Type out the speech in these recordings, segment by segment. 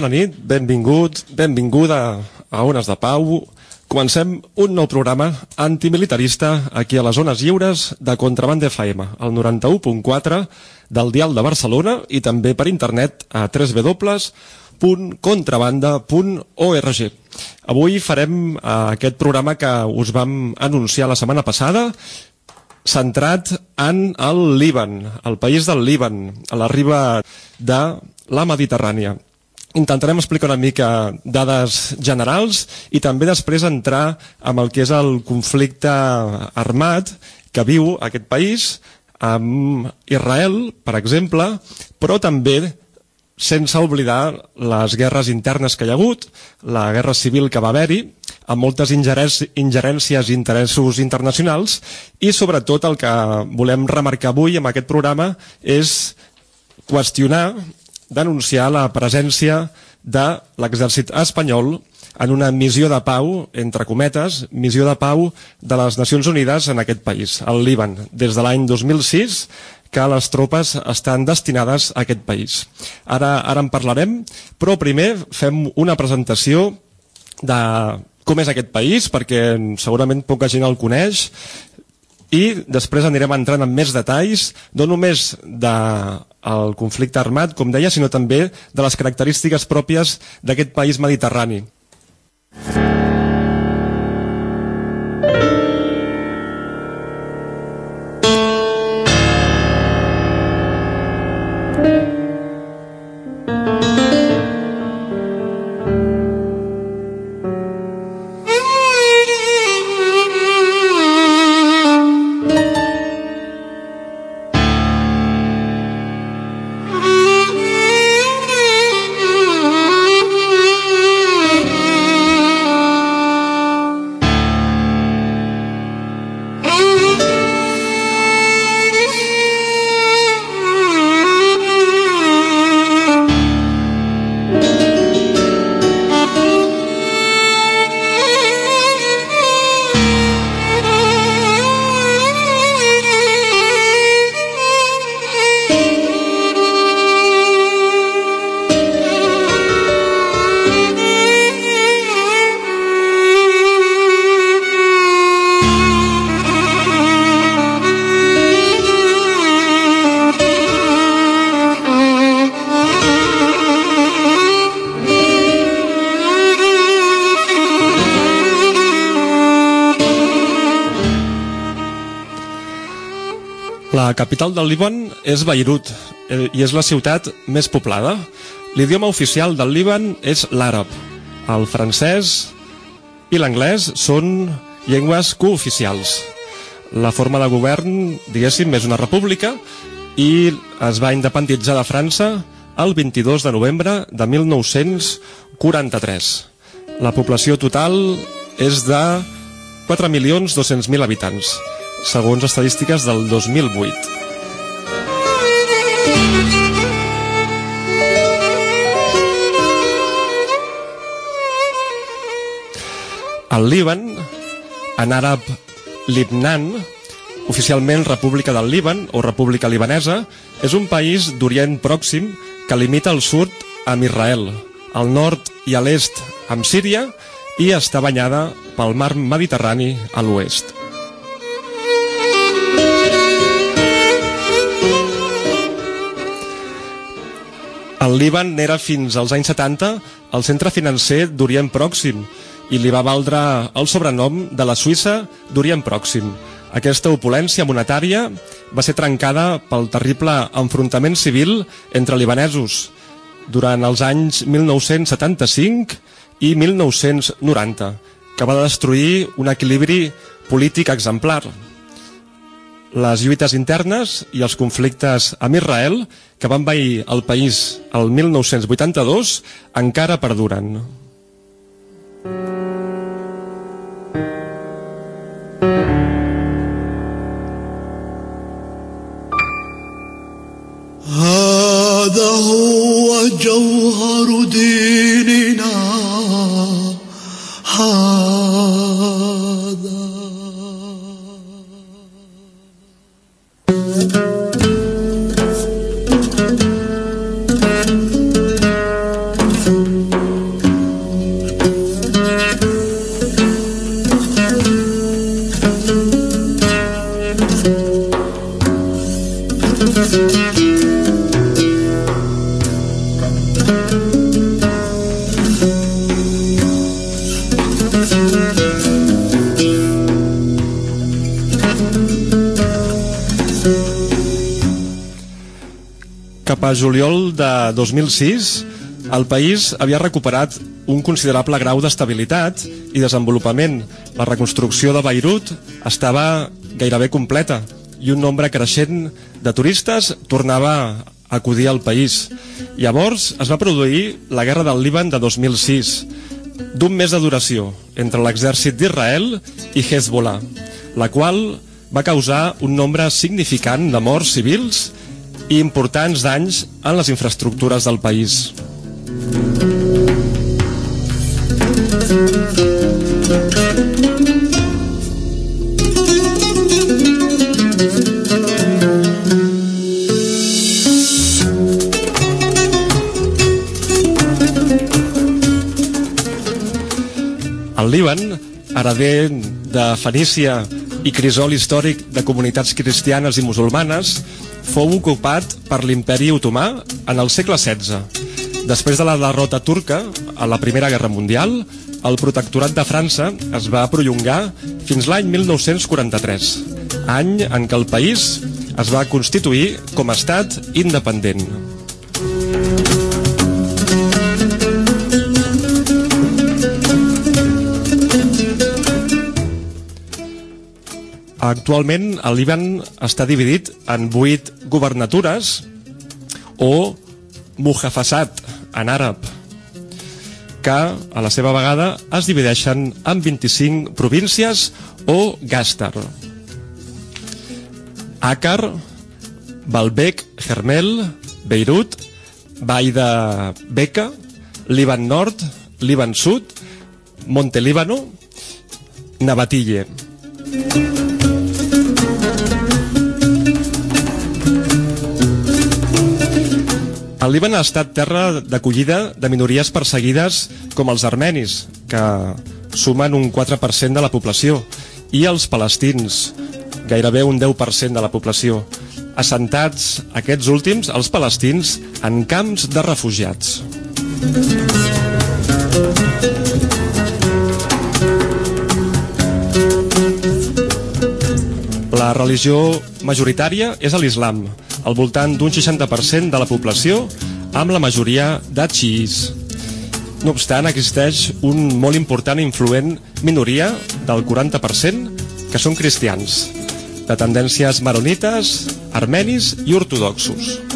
Bona nit, benvingut, benvinguda a Ones de Pau. Comencem un nou programa antimilitarista aquí a les zones lliures de Contraband FM, el 91.4 del Dial de Barcelona i també per internet a www.contrabanda.org. Avui farem eh, aquest programa que us vam anunciar la setmana passada centrat en el Líban, el país del Líban, a la riba de la Mediterrània. Intentarem explicar una mica dades generals i també després entrar amb el que és el conflicte armat que viu aquest país amb Israel, per exemple, però també sense oblidar les guerres internes que hi ha hagut, la guerra civil que va haver-hi, amb moltes ingerències i interessos internacionals, i sobretot el que volem remarcar avui amb aquest programa és qüestionar denunciar la presència de l'exèrcit espanyol en una missió de pau, entre cometes, missió de pau de les Nacions Unides en aquest país, el Líban, des de l'any 2006 que les tropes estan destinades a aquest país. Ara, ara en parlarem, però primer fem una presentació de com és aquest país, perquè segurament poca gent el coneix. I després anirem entrant en més detalls, no només del conflicte armat, com deia, sinó també de les característiques pròpies d'aquest país mediterrani. La capital del Líban és Beirut eh, i és la ciutat més poblada. L'idioma oficial del Líban és l'àrab. El francès i l'anglès són llengües cooficials. La forma de govern, diguéssim, és una república i es va independitzar de França el 22 de novembre de 1943. La població total és de 4.200.000 habitants segons estadístiques del 2008. El Líban, en àrab Libnan, oficialment República del Líban o República Libanesa, és un país d'Orient Pròxim que limita al sud amb Israel, al nord i a l'est amb Síria i està banyada pel mar Mediterrani a l'oest. El Líban era fins als anys 70 el centre financer d'Orient Pròxim i li va valdre el sobrenom de la Suïssa d'Orient Pròxim. Aquesta opulència monetària va ser trencada pel terrible enfrontament civil entre libanesos durant els anys 1975 i 1990, que va destruir un equilibri polític exemplar les lluites internes i els conflictes amb Israel que van veir el país el 1982 encara perduren. هذا هو جوهر ديننا 2006, el país havia recuperat un considerable grau d'estabilitat i desenvolupament. La reconstrucció de Beirut estava gairebé completa i un nombre creixent de turistes tornava a acudir al país. Llavors es va produir la Guerra del Líban de 2006, d'un mes de duració entre l'exèrcit d'Israel i Hezbollah, la qual va causar un nombre significant de morts civils i importants danys en les infraestructures del país. El Líban, heredent de Fenícia i crisol històric de comunitats cristianes i musulmanes, fou ocupat per l'imperi otomà en el segle XVI. Després de la derrota turca a la Primera Guerra Mundial, el protectorat de França es va prolongar fins l'any 1943, any en què el país es va constituir com a estat independent. Actualment el Líban està dividit en vuit governatures o muhafasat en àrab que a la seva vegada es divideixen en 25 províncies o gàstar. Akar, Balbec, Hermel, Beirut, Vall de Beca, Líban Nord, Líban Sud, Montelíbano, Navatille. El Líban ha estat terra d'acollida de minories perseguides com els armenis, que sumen un 4% de la població, i els palestins, gairebé un 10% de la població, assentats aquests últims, els palestins, en camps de refugiats. La religió majoritària és l'islam, al voltant d'un 60% de la població, amb la majoria de xiís. No obstant, existeix un molt important i influent minoria del 40% que són cristians, de tendències maronites, armenis i ortodoxos.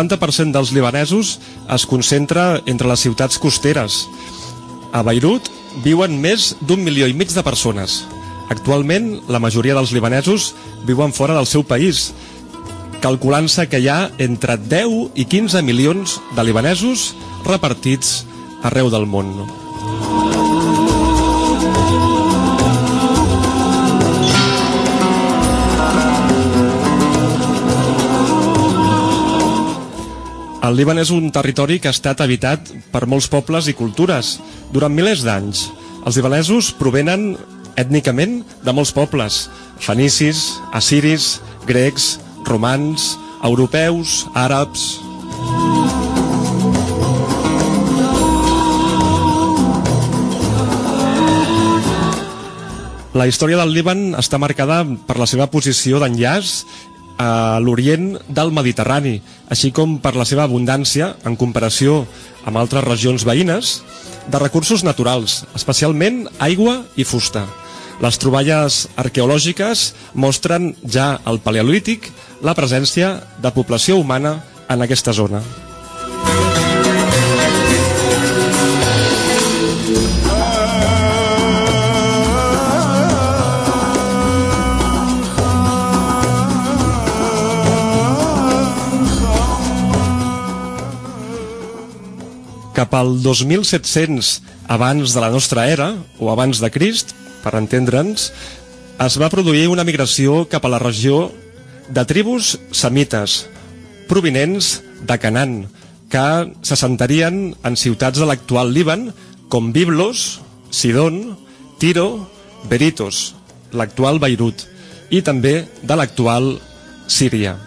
90% dels libanesos es concentra entre les ciutats costeres. A Beirut viuen més d'un milió i mig de persones. Actualment, la majoria dels libanesos viuen fora del seu país, calculant-se que hi ha entre 10 i 15 milions de libanesos repartits arreu del món. El Líban és un territori que ha estat habitat per molts pobles i cultures durant milers d'anys. Els libanesos provenen ètnicament de molts pobles, fenicis, assiris, grecs, romans, europeus, àrabs... La història del Líban està marcada per la seva posició d'enllaç a l'orient del Mediterrani, així com per la seva abundància, en comparació amb altres regions veïnes, de recursos naturals, especialment aigua i fusta. Les troballes arqueològiques mostren ja al Paleolític la presència de població humana en aquesta zona. Cap al 2700 abans de la nostra era, o abans de Crist, per entendre'ns, es va produir una migració cap a la regió de tribus semites, provinents de Canaan, que s'assentarien en ciutats de l'actual Líban, com Biblos, Sidon, Tiro, Beritos, l'actual Beirut, i també de l'actual Síria,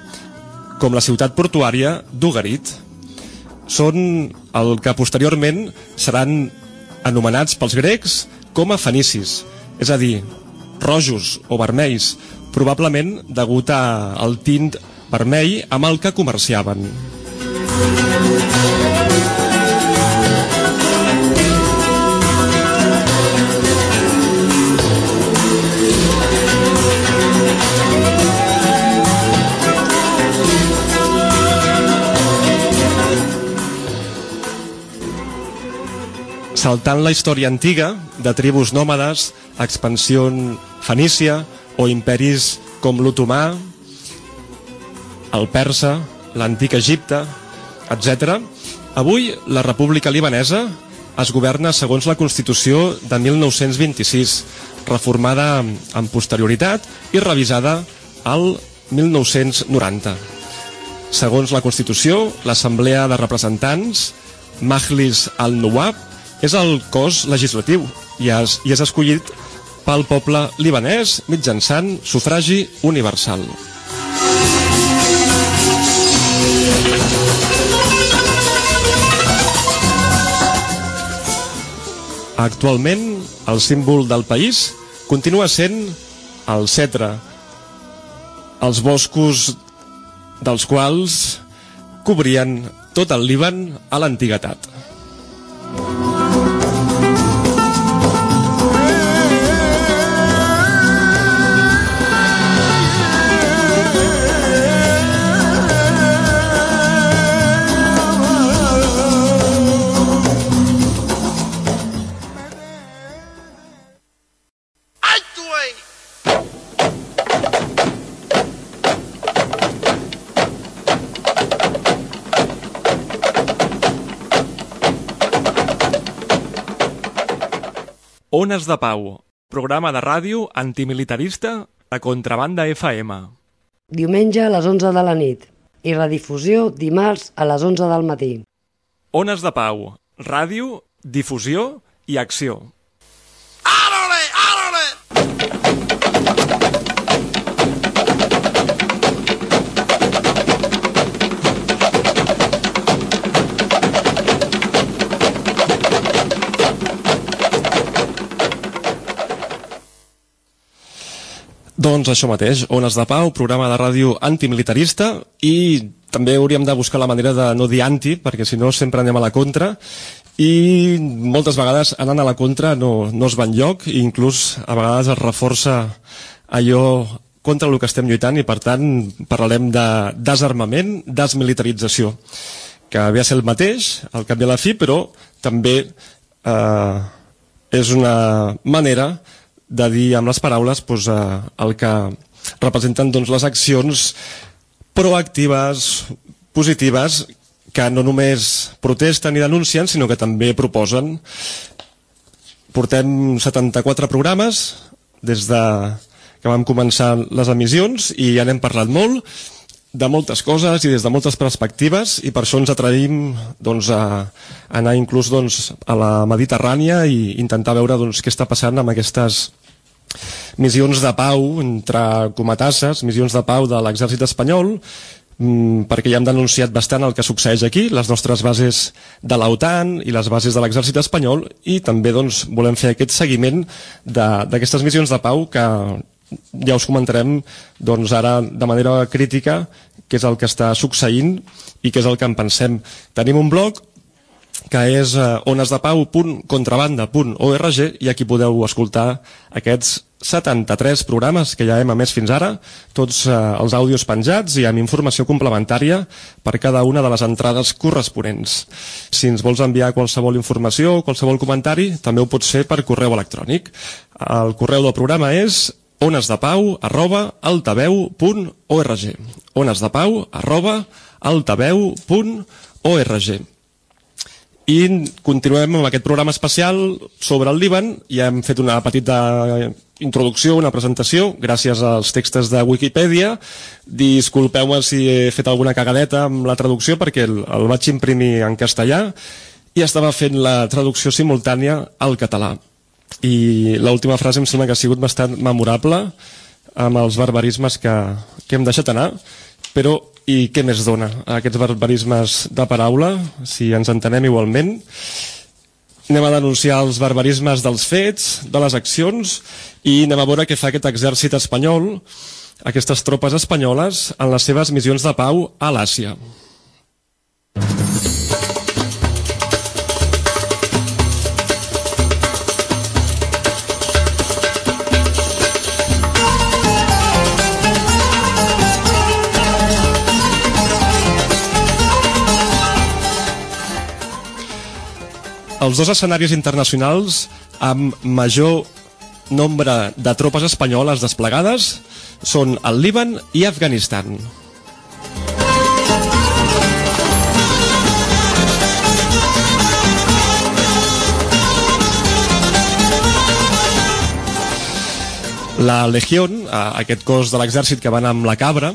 com la ciutat portuària d'Ugarit són el que posteriorment seran anomenats pels grecs com a fenicis, és a dir, rojos o vermells, probablement degut a, al tint vermell amb el que comerciaven. Saltant la història antiga de tribus nòmades, expansió Fenícia o imperis com l'otomà, el persa, l'antic Egipte, etc. Avui la República Libanesa es governa segons la Constitució de 1926, reformada amb posterioritat i revisada al 1990. Segons la Constitució, l'Assemblea de Representants, Majlis al-Nuwab, és el cos legislatiu i és, i és escollit pel poble libanès mitjançant sufragi universal. Actualment, el símbol del país continua sent el cetre, els boscos dels quals cobrien tot el Líban a l'antiguitat. Ones de Pau, programa de ràdio antimilitarista a Contrabanda FM. Diumenge a les 11 de la nit i redifusió dimarts a les 11 del matí. Ones de Pau, ràdio, difusió i acció. Doncs això mateix, Ones de Pau, programa de ràdio antimilitarista i també hauríem de buscar la manera de no dir anti, perquè si no sempre anem a la contra i moltes vegades anant a la contra no, no es va enlloc i inclús a vegades es reforça allò contra el que estem lluitant i per tant parlarem de desarmament, desmilitarització que ve a ser el mateix al cap de la fi però també eh, és una manera de dir amb les paraules doncs, eh, el que representen doncs, les accions proactives, positives, que no només protesten i denuncien, sinó que també proposen. Portem 74 programes des de que vam començar les emissions i ja n'hem parlat molt de moltes coses i des de moltes perspectives i per això ens atrevim doncs, a anar inclús doncs, a la Mediterrània i intentar veure doncs, què està passant amb aquestes missions de pau, entre comatasses, missions de pau de l'exèrcit espanyol, mm, perquè ja hem denunciat bastant el que succeeix aquí, les nostres bases de l'OTAN i les bases de l'exèrcit espanyol, i també doncs, volem fer aquest seguiment d'aquestes missions de pau que ja us comentarem doncs, ara de manera crítica què és el que està succeint i què és el que en pensem. Tenim un blog que és eh, onesdepau.contrabanda.org i aquí podeu escoltar aquests 73 programes que ja hem emès fins ara, tots eh, els àudios penjats i amb informació complementària per cada una de les entrades corresponents. Si ens vols enviar qualsevol informació o qualsevol comentari, també ho pots fer per correu electrònic. El correu del programa és onesdepau arroba altaveu.org onesdepau arroba altaveu.org i continuem amb aquest programa especial sobre el Líban. Ja hem fet una petita introducció, una presentació, gràcies als textos de Wikipedia. Disculpeu-me si he fet alguna cagadeta amb la traducció perquè el, el vaig imprimir en castellà i estava fent la traducció simultània al català. I l'última frase em sembla que ha sigut bastant memorable amb els barbarismes que, que hem deixat anar, però i què més dona aquests barbarismes de paraula, si ens entenem igualment? Anem a denunciar els barbarismes dels fets, de les accions, i anem a veure què fa aquest exèrcit espanyol, aquestes tropes espanyoles, en les seves missions de pau a l'Àsia. Els dos escenaris internacionals amb major nombre de tropes espanyoles desplegades són el Líban i Afganistan. La Legión, aquest cos de l'exèrcit que va anar amb la cabra,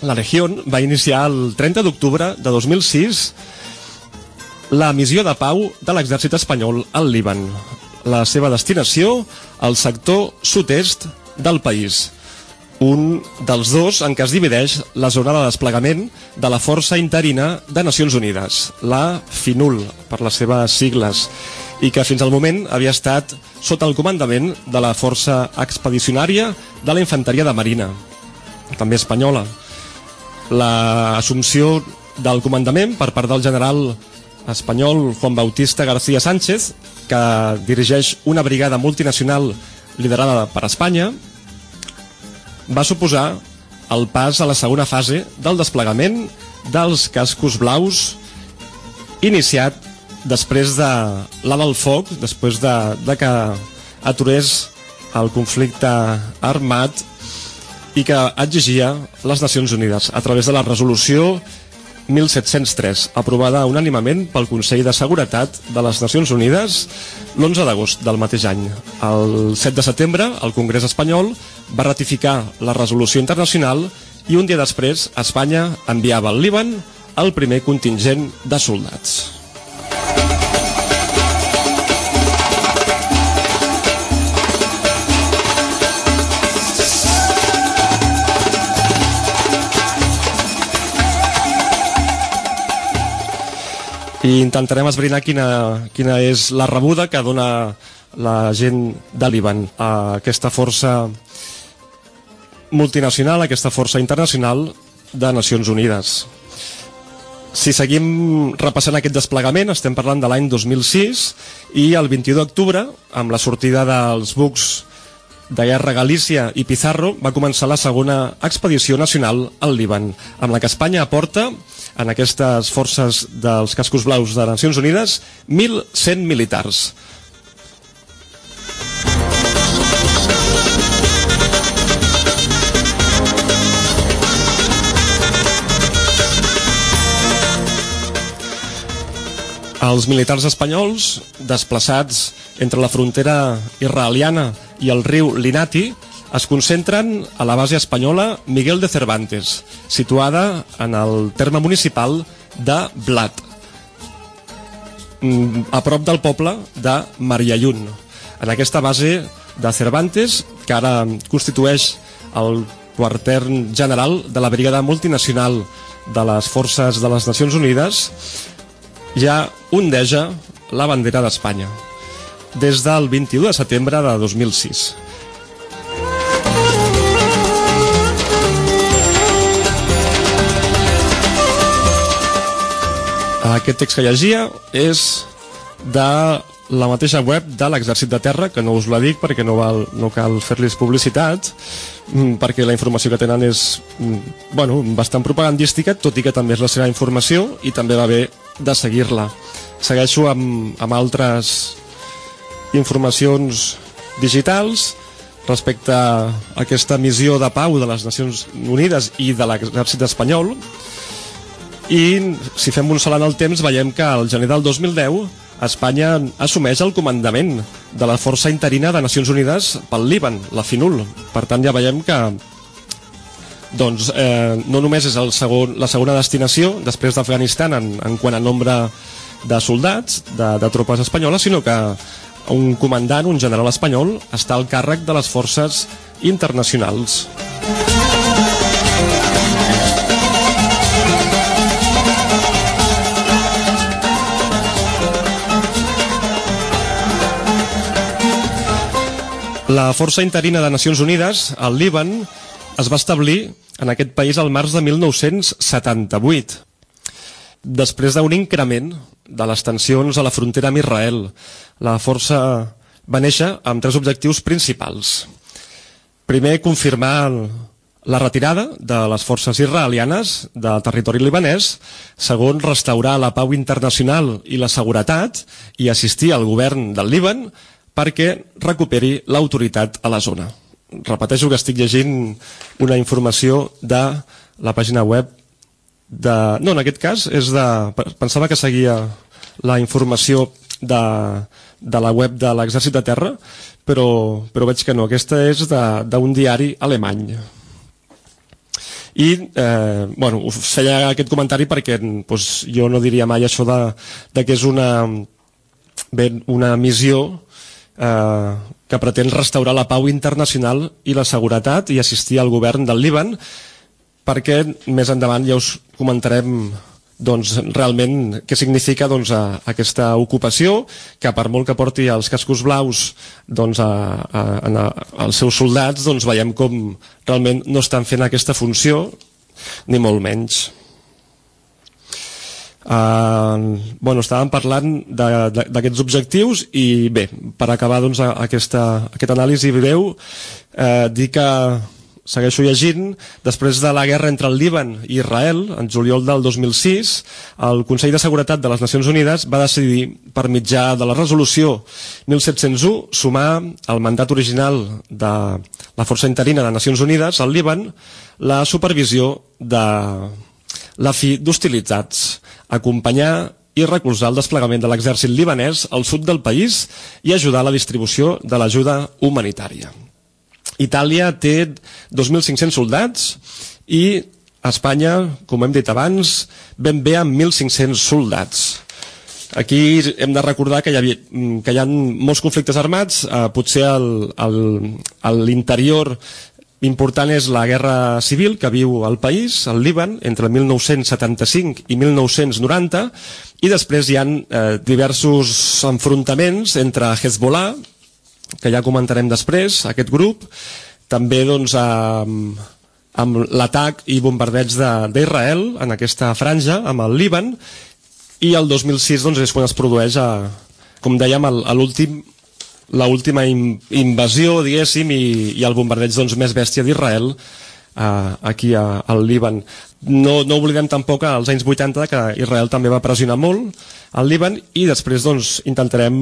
la Legión va iniciar el 30 d'octubre de 2006 la missió de pau de l'exèrcit espanyol al Líban. La seva destinació, al sector sud-est del país un dels dos en què es divideix la zona de desplegament de la Força Interina de Nacions Unides, la FINUL, per les seves sigles, i que fins al moment havia estat sota el comandament de la Força Expedicionària de la Infanteria de Marina, també espanyola. L'assumpció del comandament per part del general espanyol Juan Bautista García Sánchez, que dirigeix una brigada multinacional liderada per Espanya, va suposar el pas a la segona fase del desplegament dels cascos blaus iniciat després de l'ala al foc, després de, de que aturés el conflicte armat i que exigia les Nacions Unides. A través de la resolució 1703, aprovada unànimament pel Consell de Seguretat de les Nacions Unides l'11 d'agost del mateix any. El 7 de setembre, el Congrés espanyol va ratificar la resolució internacional i un dia després Espanya enviava al Líban el primer contingent de soldats. I intentarem esbrinar quina, quina és la rebuda que dona la gent de l'Iban a aquesta força multinacional, aquesta força internacional de Nacions Unides. Si seguim repassant aquest desplegament, estem parlant de l'any 2006 i el 21 d'octubre, amb la sortida dels bucs de guerra Galícia i Pizarro, va començar la segona expedició nacional al Líban, amb la que Espanya aporta en aquestes forces dels cascos blaus de Nacions Unides 1.100 militars. Els militars espanyols, desplaçats entre la frontera israeliana i el riu Linati, es concentren a la base espanyola Miguel de Cervantes, situada en el terme municipal de Blat, mm, a prop del poble de Mariallun. En aquesta base de Cervantes, que ara constitueix el quarter general de la brigada multinacional de les forces de les Nacions Unides, ja ondeja la bandera d'Espanya des del 21 de setembre de 2006. Aquest text que llegia és de la mateixa web de l'Exèrcit de Terra, que no us la dic perquè no, val, no cal fer-los publicitat, mm, perquè la informació que tenen és mm, bueno, bastant propagandística, tot i que també és la seva informació i també va bé de seguir-la. Segueixo amb, amb altres informacions digitals respecte a aquesta missió de pau de les Nacions Unides i de l'exèrcit espanyol, i si fem un salt en el temps veiem que al gener del 2010 Espanya assumeix el comandament de la força interina de Nacions Unides pel Líban, la FINUL. Per tant, ja veiem que doncs, eh, no només és el segon, la segona destinació després d'Afganistan en, en quant a nombre de soldats, de, de tropes espanyoles, sinó que un comandant, un general espanyol, està al càrrec de les forces internacionals. La Força Interina de Nacions Unides, al Líban, es va establir en aquest país al març de 1978, després d'un increment de les tensions a la frontera amb Israel. La força va néixer amb tres objectius principals. Primer, confirmar la retirada de les forces israelianes del territori libanès. Segon, restaurar la pau internacional i la seguretat i assistir al govern del Líban perquè recuperi l'autoritat a la zona. Repeteixo que estic llegint una informació de la pàgina web de... No, en aquest cas és de... Pensava que seguia la informació de, de la web de l'Exèrcit de Terra, però, però veig que no. Aquesta és d'un diari alemany. I, eh, bueno, us feia aquest comentari perquè doncs, jo no diria mai això de, de que és una, bé, una missió eh, que pretén restaurar la pau internacional i la seguretat i assistir al govern del Líban, perquè més endavant ja us comentarem doncs, realment què significa doncs, a, aquesta ocupació, que per molt que porti els cascos blaus doncs, a, a, a, als seus soldats, doncs, veiem com realment no estan fent aquesta funció, ni molt menys. Uh, bueno, estàvem parlant d'aquests objectius i bé, per acabar doncs, aquesta, aquest anàlisi breu, eh, dir que segueixo llegint, després de la guerra entre el Líban i Israel, en juliol del 2006, el Consell de Seguretat de les Nacions Unides va decidir, per mitjà de la resolució 1701, sumar al mandat original de la Força Interina de Nacions Unides, al Líban, la supervisió de la fi d'hostilitzats, acompanyar i recolzar el desplegament de l'exèrcit libanès al sud del país i ajudar a la distribució de l'ajuda humanitària. Itàlia té 2.500 soldats i Espanya, com hem dit abans, ben bé amb 1.500 soldats. Aquí hem de recordar que hi, havia, que hi ha molts conflictes armats, eh, potser l'interior important és la guerra civil que viu el país, el Líban, entre 1975 i 1990, i després hi ha eh, diversos enfrontaments entre Hezbollah, que ja comentarem després, aquest grup, també doncs, amb, amb l'atac i bombardeig d'Israel en aquesta franja, amb el Líban, i el 2006 doncs, és quan es produeix, a, com dèiem, l'últim la última invasió, diguéssim, i, i el bombardeig doncs, més bèstia d'Israel eh, aquí a, al Líban. No, no oblidem tampoc als anys 80 que Israel també va pressionar molt al Líban i després doncs, intentarem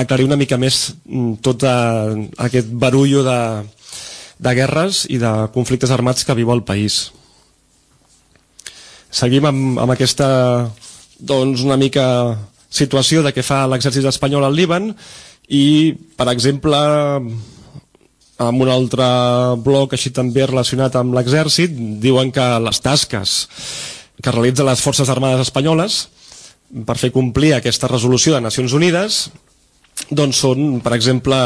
aclarir una mica més mm, tot eh, aquest barullo de, de guerres i de conflictes armats que viu el país. Seguim amb, amb aquesta doncs, una mica situació de què fa l'exèrcit espanyol al Líban i, per exemple, amb un altre bloc així també relacionat amb l'exèrcit, diuen que les tasques que realitzen les Forces Armades Espanyoles per fer complir aquesta resolució de Nacions Unides doncs són, per exemple,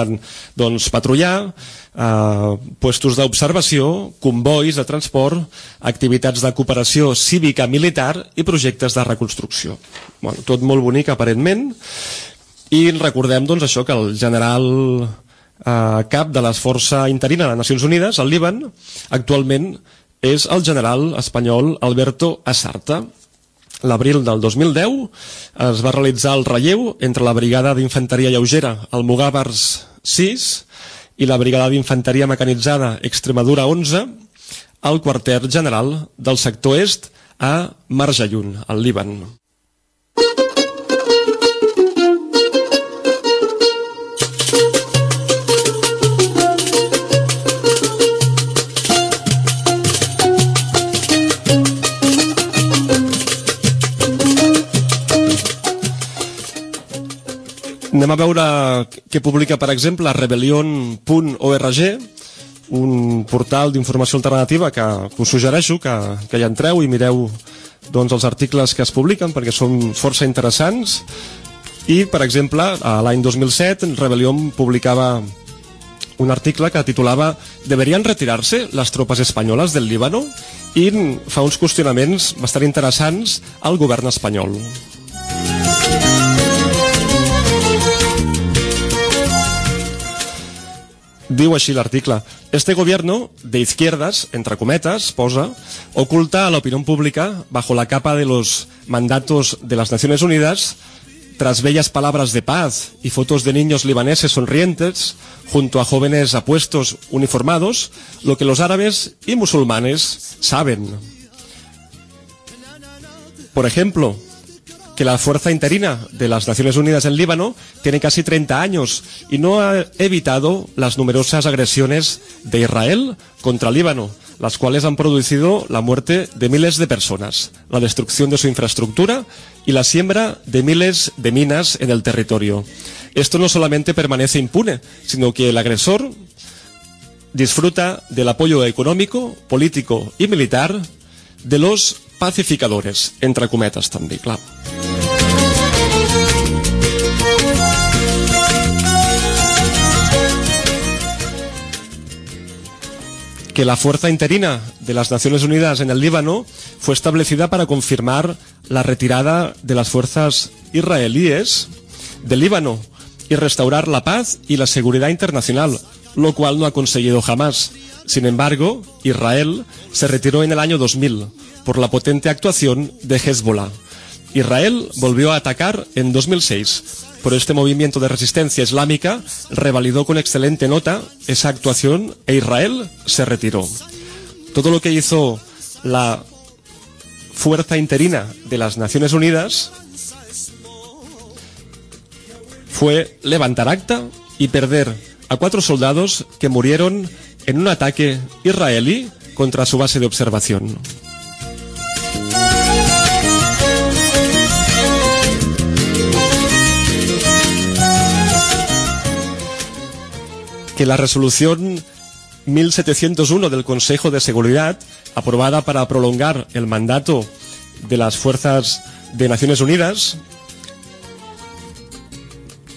doncs, patrullar, eh, puestos d'observació, convois de transport, activitats de cooperació cívica militar i projectes de reconstrucció. Bueno, tot molt bonic, aparentment, i recordem doncs, això que el general eh, cap de la força interina de Nacions Unides, al Líban, actualment és el general espanyol Alberto Asarta. L'abril del 2010 es va realitzar el relleu entre la brigada d'infanteria lleugera, el Mugàvers 6, i la brigada d'infanteria mecanitzada Extremadura 11, al quarter general del sector est a Marjayun, al Líban. Anem a veure què publica, per exemple, rebellion.org, un portal d'informació alternativa que, que us suggereixo que, que hi entreu i mireu doncs, els articles que es publiquen perquè són força interessants i, per exemple, l'any 2007 Rebellion publicava un article que titulava «Deberien retirar-se les tropes espanyoles del Líbano?» i fa uns qüestionaments bastant interessants al govern espanyol. Diu així l'article. Este gobierno de izquierdas, entre cometas, posa, oculta a la opinión pública bajo la capa de los mandatos de las Naciones Unidas tras bellas palabras de paz y fotos de niños libaneses sonrientes junto a jóvenes apuestos uniformados, lo que los árabes y musulmanes saben. Por ejemplo, que la fuerza interina de las Naciones Unidas en Líbano tiene casi 30 años y no ha evitado las numerosas agresiones de Israel contra Líbano, las cuales han producido la muerte de miles de personas, la destrucción de su infraestructura y la siembra de miles de minas en el territorio. Esto no solamente permanece impune, sino que el agresor disfruta del apoyo económico, político y militar de los pacificadores, entre cometes també, clar. que la fuerza interina de las Naciones Unidas en el Líbano fue establecida para confirmar la retirada de las fuerzas israelíes del Líbano y restaurar la paz y la seguridad internacional, lo cual no ha conseguido jamás. Sin embargo, Israel se retiró en el año 2000 por la potente actuación de Hezbollah. Israel volvió a atacar en 2006, pero este movimiento de resistencia islámica revalidó con excelente nota esa actuación e Israel se retiró. Todo lo que hizo la fuerza interina de las Naciones Unidas fue levantar acta y perder a cuatro soldados que murieron en un ataque israelí contra su base de observación. que la resolución 1701 del Consejo de Seguridad, aprobada para prolongar el mandato de las fuerzas de Naciones Unidas,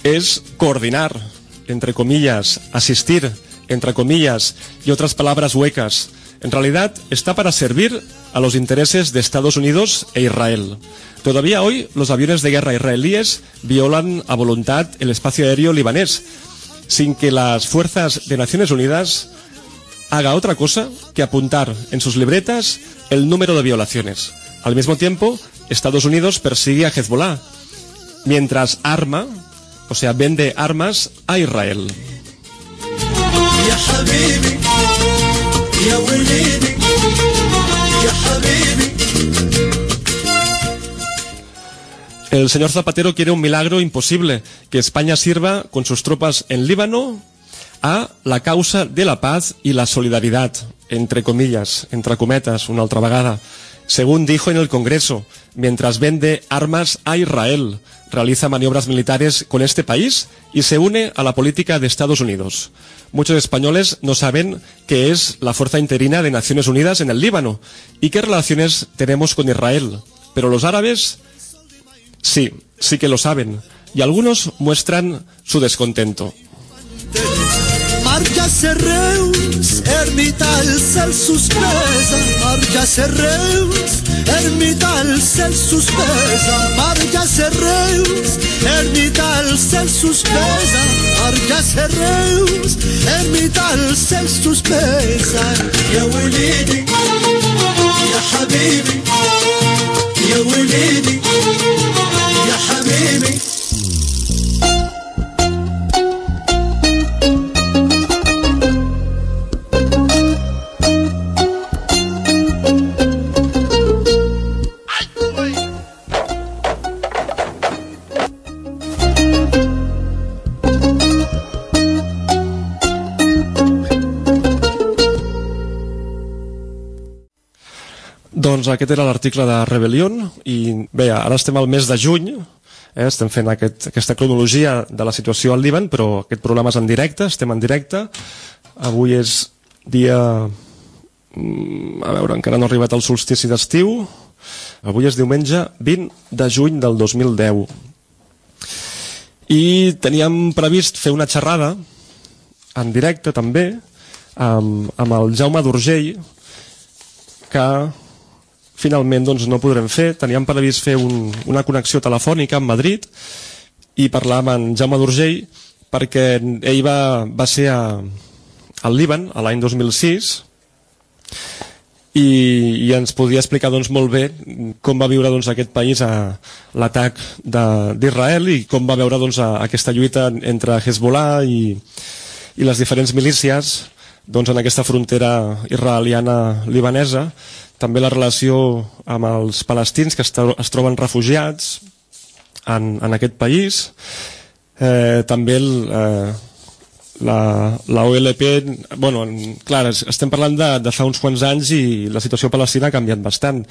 es coordinar, entre comillas, asistir, entre comillas, y otras palabras huecas. En realidad está para servir a los intereses de Estados Unidos e Israel. Todavía hoy los aviones de guerra israelíes violan a voluntad el espacio aéreo libanés, sin que las fuerzas de Naciones Unidas haga otra cosa que apuntar en sus libretas el número de violaciones. Al mismo tiempo, Estados Unidos persigue a Hezbollah, mientras arma, o sea, vende armas a Israel. يا حبيبي يا وليدي يا حبيبي El señor Zapatero quiere un milagro imposible, que España sirva con sus tropas en Líbano a la causa de la paz y la solidaridad, entre comillas, entre cometas, una otra vegada. Según dijo en el Congreso, mientras vende armas a Israel, realiza maniobras militares con este país y se une a la política de Estados Unidos. Muchos españoles no saben qué es la fuerza interina de Naciones Unidas en el Líbano y qué relaciones tenemos con Israel. Pero los árabes Sí, sí que lo saben. Y algunos muestran su descontento. Marca Reus, ermital cel suspesa, Marca Reus, ermital cel suspesa, Marca Reus, ermital cel suspesa, Marca Reus, ermital cel suspesa. يا وليدي يا حبيبي يا وليدي يا حبيبي Doncs aquest era l'article de Rebellion i bé, ara estem al mes de juny, eh, estem fent aquest, aquesta cronologia de la situació al Líban, però aquest programa és en directe, estem en directe. Avui és dia... mm, A veure, encara no ha arribat el solstici d'estiu. Avui és diumenge 20 de juny del 2010. I teníem previst fer una xerrada en directe també amb, amb el Jaume d'Urgell que finalment doncs, no podrem fer. Teníem previst fer un, una connexió telefònica amb Madrid i parlar amb en Jaume d'Urgell perquè ell va, va ser a, al Líban l'any 2006 i, i ens podia explicar doncs, molt bé com va viure doncs, aquest país a l'atac d'Israel i com va veure doncs, a, aquesta lluita entre Hezbollah i, i les diferents milícies doncs, en aquesta frontera israeliana-libanesa també la relació amb els palestins que es, es troben refugiats en, en aquest país. Eh, també el, eh, la, la OLP, bueno, en, clar, estem parlant de, de fa uns quants anys i la situació Palestina ha canviat bastant.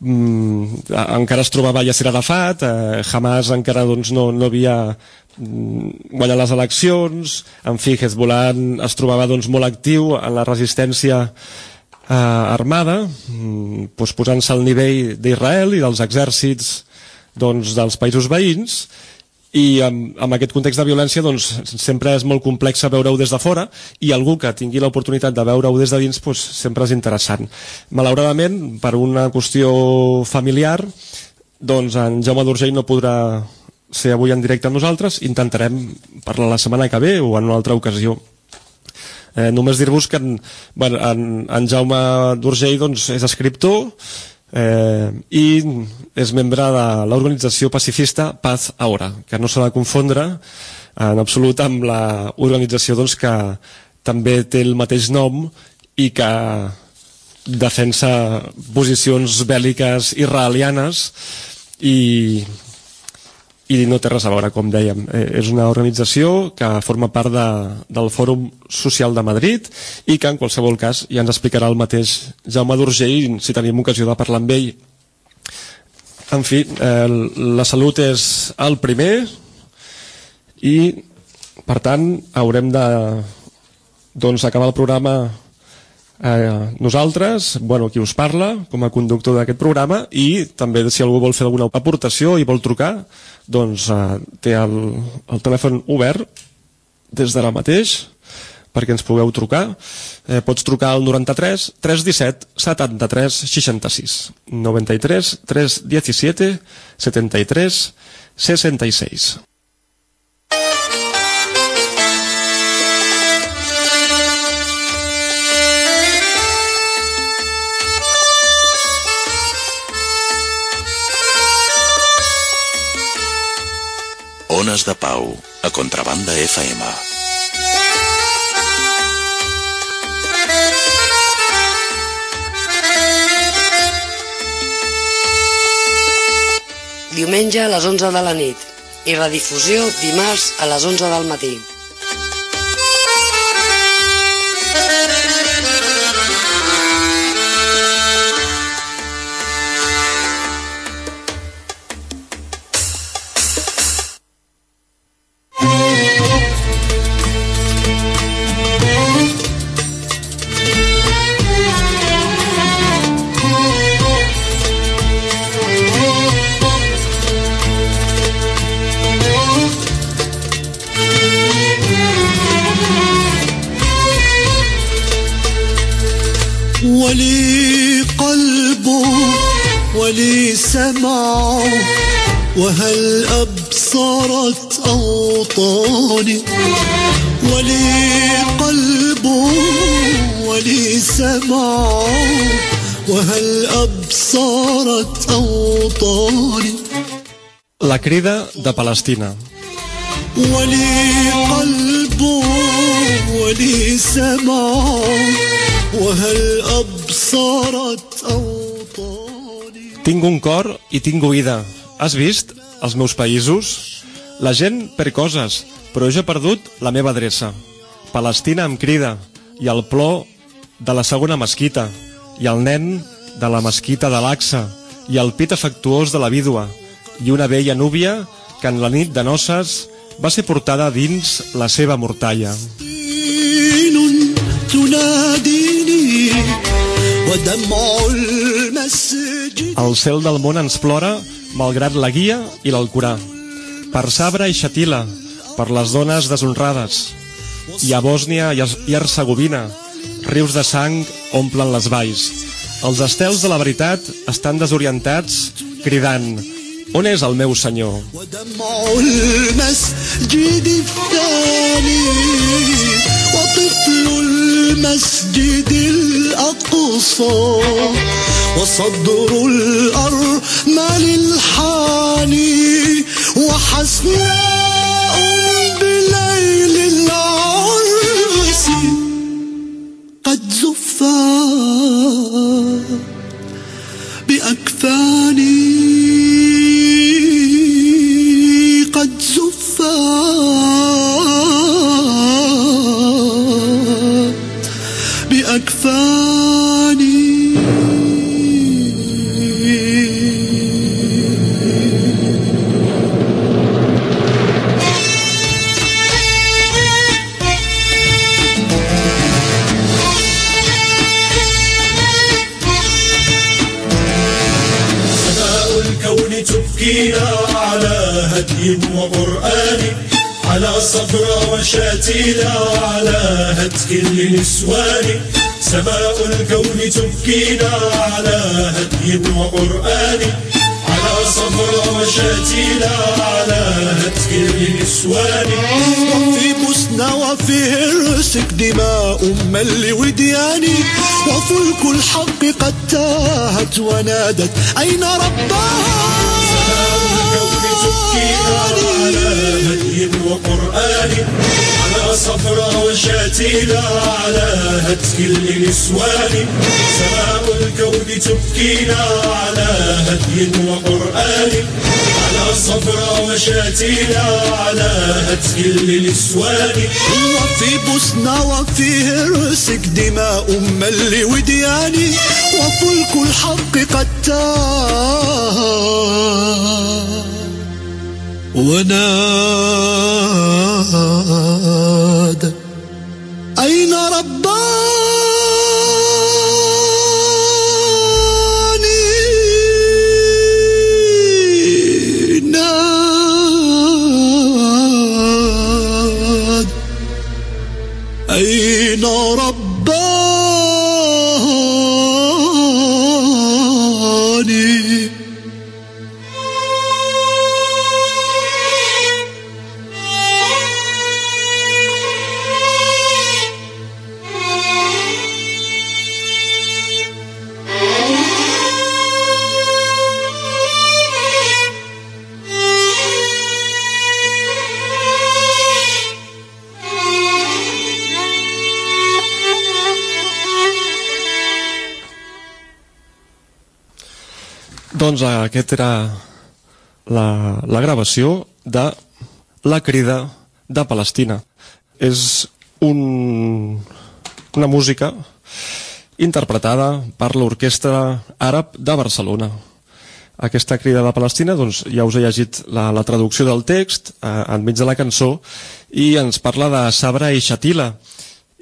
Mm, encara es trobava Yasser Arafat, eh, Hamas encara doncs, no, no havia mm, guanyat les eleccions, en fi, Hezbollah es trobava doncs, molt actiu en la resistència eh, armada, doncs, posant-se al nivell d'Israel i dels exèrcits doncs, dels països veïns, i amb, amb aquest context de violència doncs, sempre és molt complex veure-ho des de fora i algú que tingui l'oportunitat de veure-ho des de dins doncs, sempre és interessant. Malauradament, per una qüestió familiar, doncs en Jaume d'Urgell no podrà ser avui en directe amb nosaltres, intentarem parlar la setmana que ve o en una altra ocasió. Eh, només dir-vos que en, bueno, en, en Jaume d'Urgell doncs, és escriptor, eh, i és membre de l'organització pacifista Paz Ahora, que no s'ha de confondre en absolut amb l'organització doncs, que també té el mateix nom i que defensa posicions bèl·liques israelianes i i no té res a veure, com dèiem. Eh, és una organització que forma part de, del Fòrum Social de Madrid i que en qualsevol cas ja ens explicarà el mateix Jaume d'Urgell si tenim ocasió de parlar amb ell. En fi, eh, la salut és el primer i per tant haurem de doncs, acabar el programa eh, nosaltres, bueno, qui us parla com a conductor d'aquest programa i també si algú vol fer alguna aportació i vol trucar doncs eh, té el, el telèfon obert des d'ara mateix perquè ens pugueu trucar. Eh, pots trucar al 93 317 73 66 93 317 73 66 Ones de Pau, a Contrabanda FM. Diumenge a les 11 de la nit i redifusió dimarts a les 11 del matí. crida de Palestina. ولي قلبه ولي سمعه وهل أبصرت أوطاني Tinc un cor i tinc oïda. Has vist els meus països? La gent per coses, però jo he perdut la meva adreça. Palestina em crida, i el plor de la segona mesquita, i el nen de la mesquita de l'Axa, i el pit afectuós de la vídua, i una vella núvia que en la nit de noces va ser portada dins la seva mortalla. El cel del món ens plora malgrat la guia i l'alcorà. Per Sabra i Xatila, per les dones deshonrades, i a Bòsnia i Arsegovina rius de sang omplen les valls. Els estels de la veritat estan desorientats, cridant On és el meu senyor? ودمع المسجد الثاني وطفل المسجد الأقصى وصدر الأرمل الحاني وحسناء بليل العرس قد زفا بأكفاني تبكينا على هدي وقرآن على صبر وشاتينا على هتك للنسوان وفي بوسنا وفي هرسك دماء من لودياني وفلك الحق قد تاهت ونادت أين ربها؟ الكون تبكينا على هدي وقرآن على صبر وشاتينا على هتك للنسوان. سماء الكون تبكينا على هدي وقرآن. على صبر وشاتينا على هتك للنسوان. وفي بوسنا وفي هرسك دماء من لودياني. وفلك الحق قد تاه oh, oh, oh. Aquest era la, la gravació de La crida de Palestina. És un, una música interpretada per l'Orquestra Àrab de Barcelona. Aquesta crida de Palestina, doncs, ja us he llegit la, la traducció del text eh, enmig de la cançó i ens parla de Sabra i Xatila,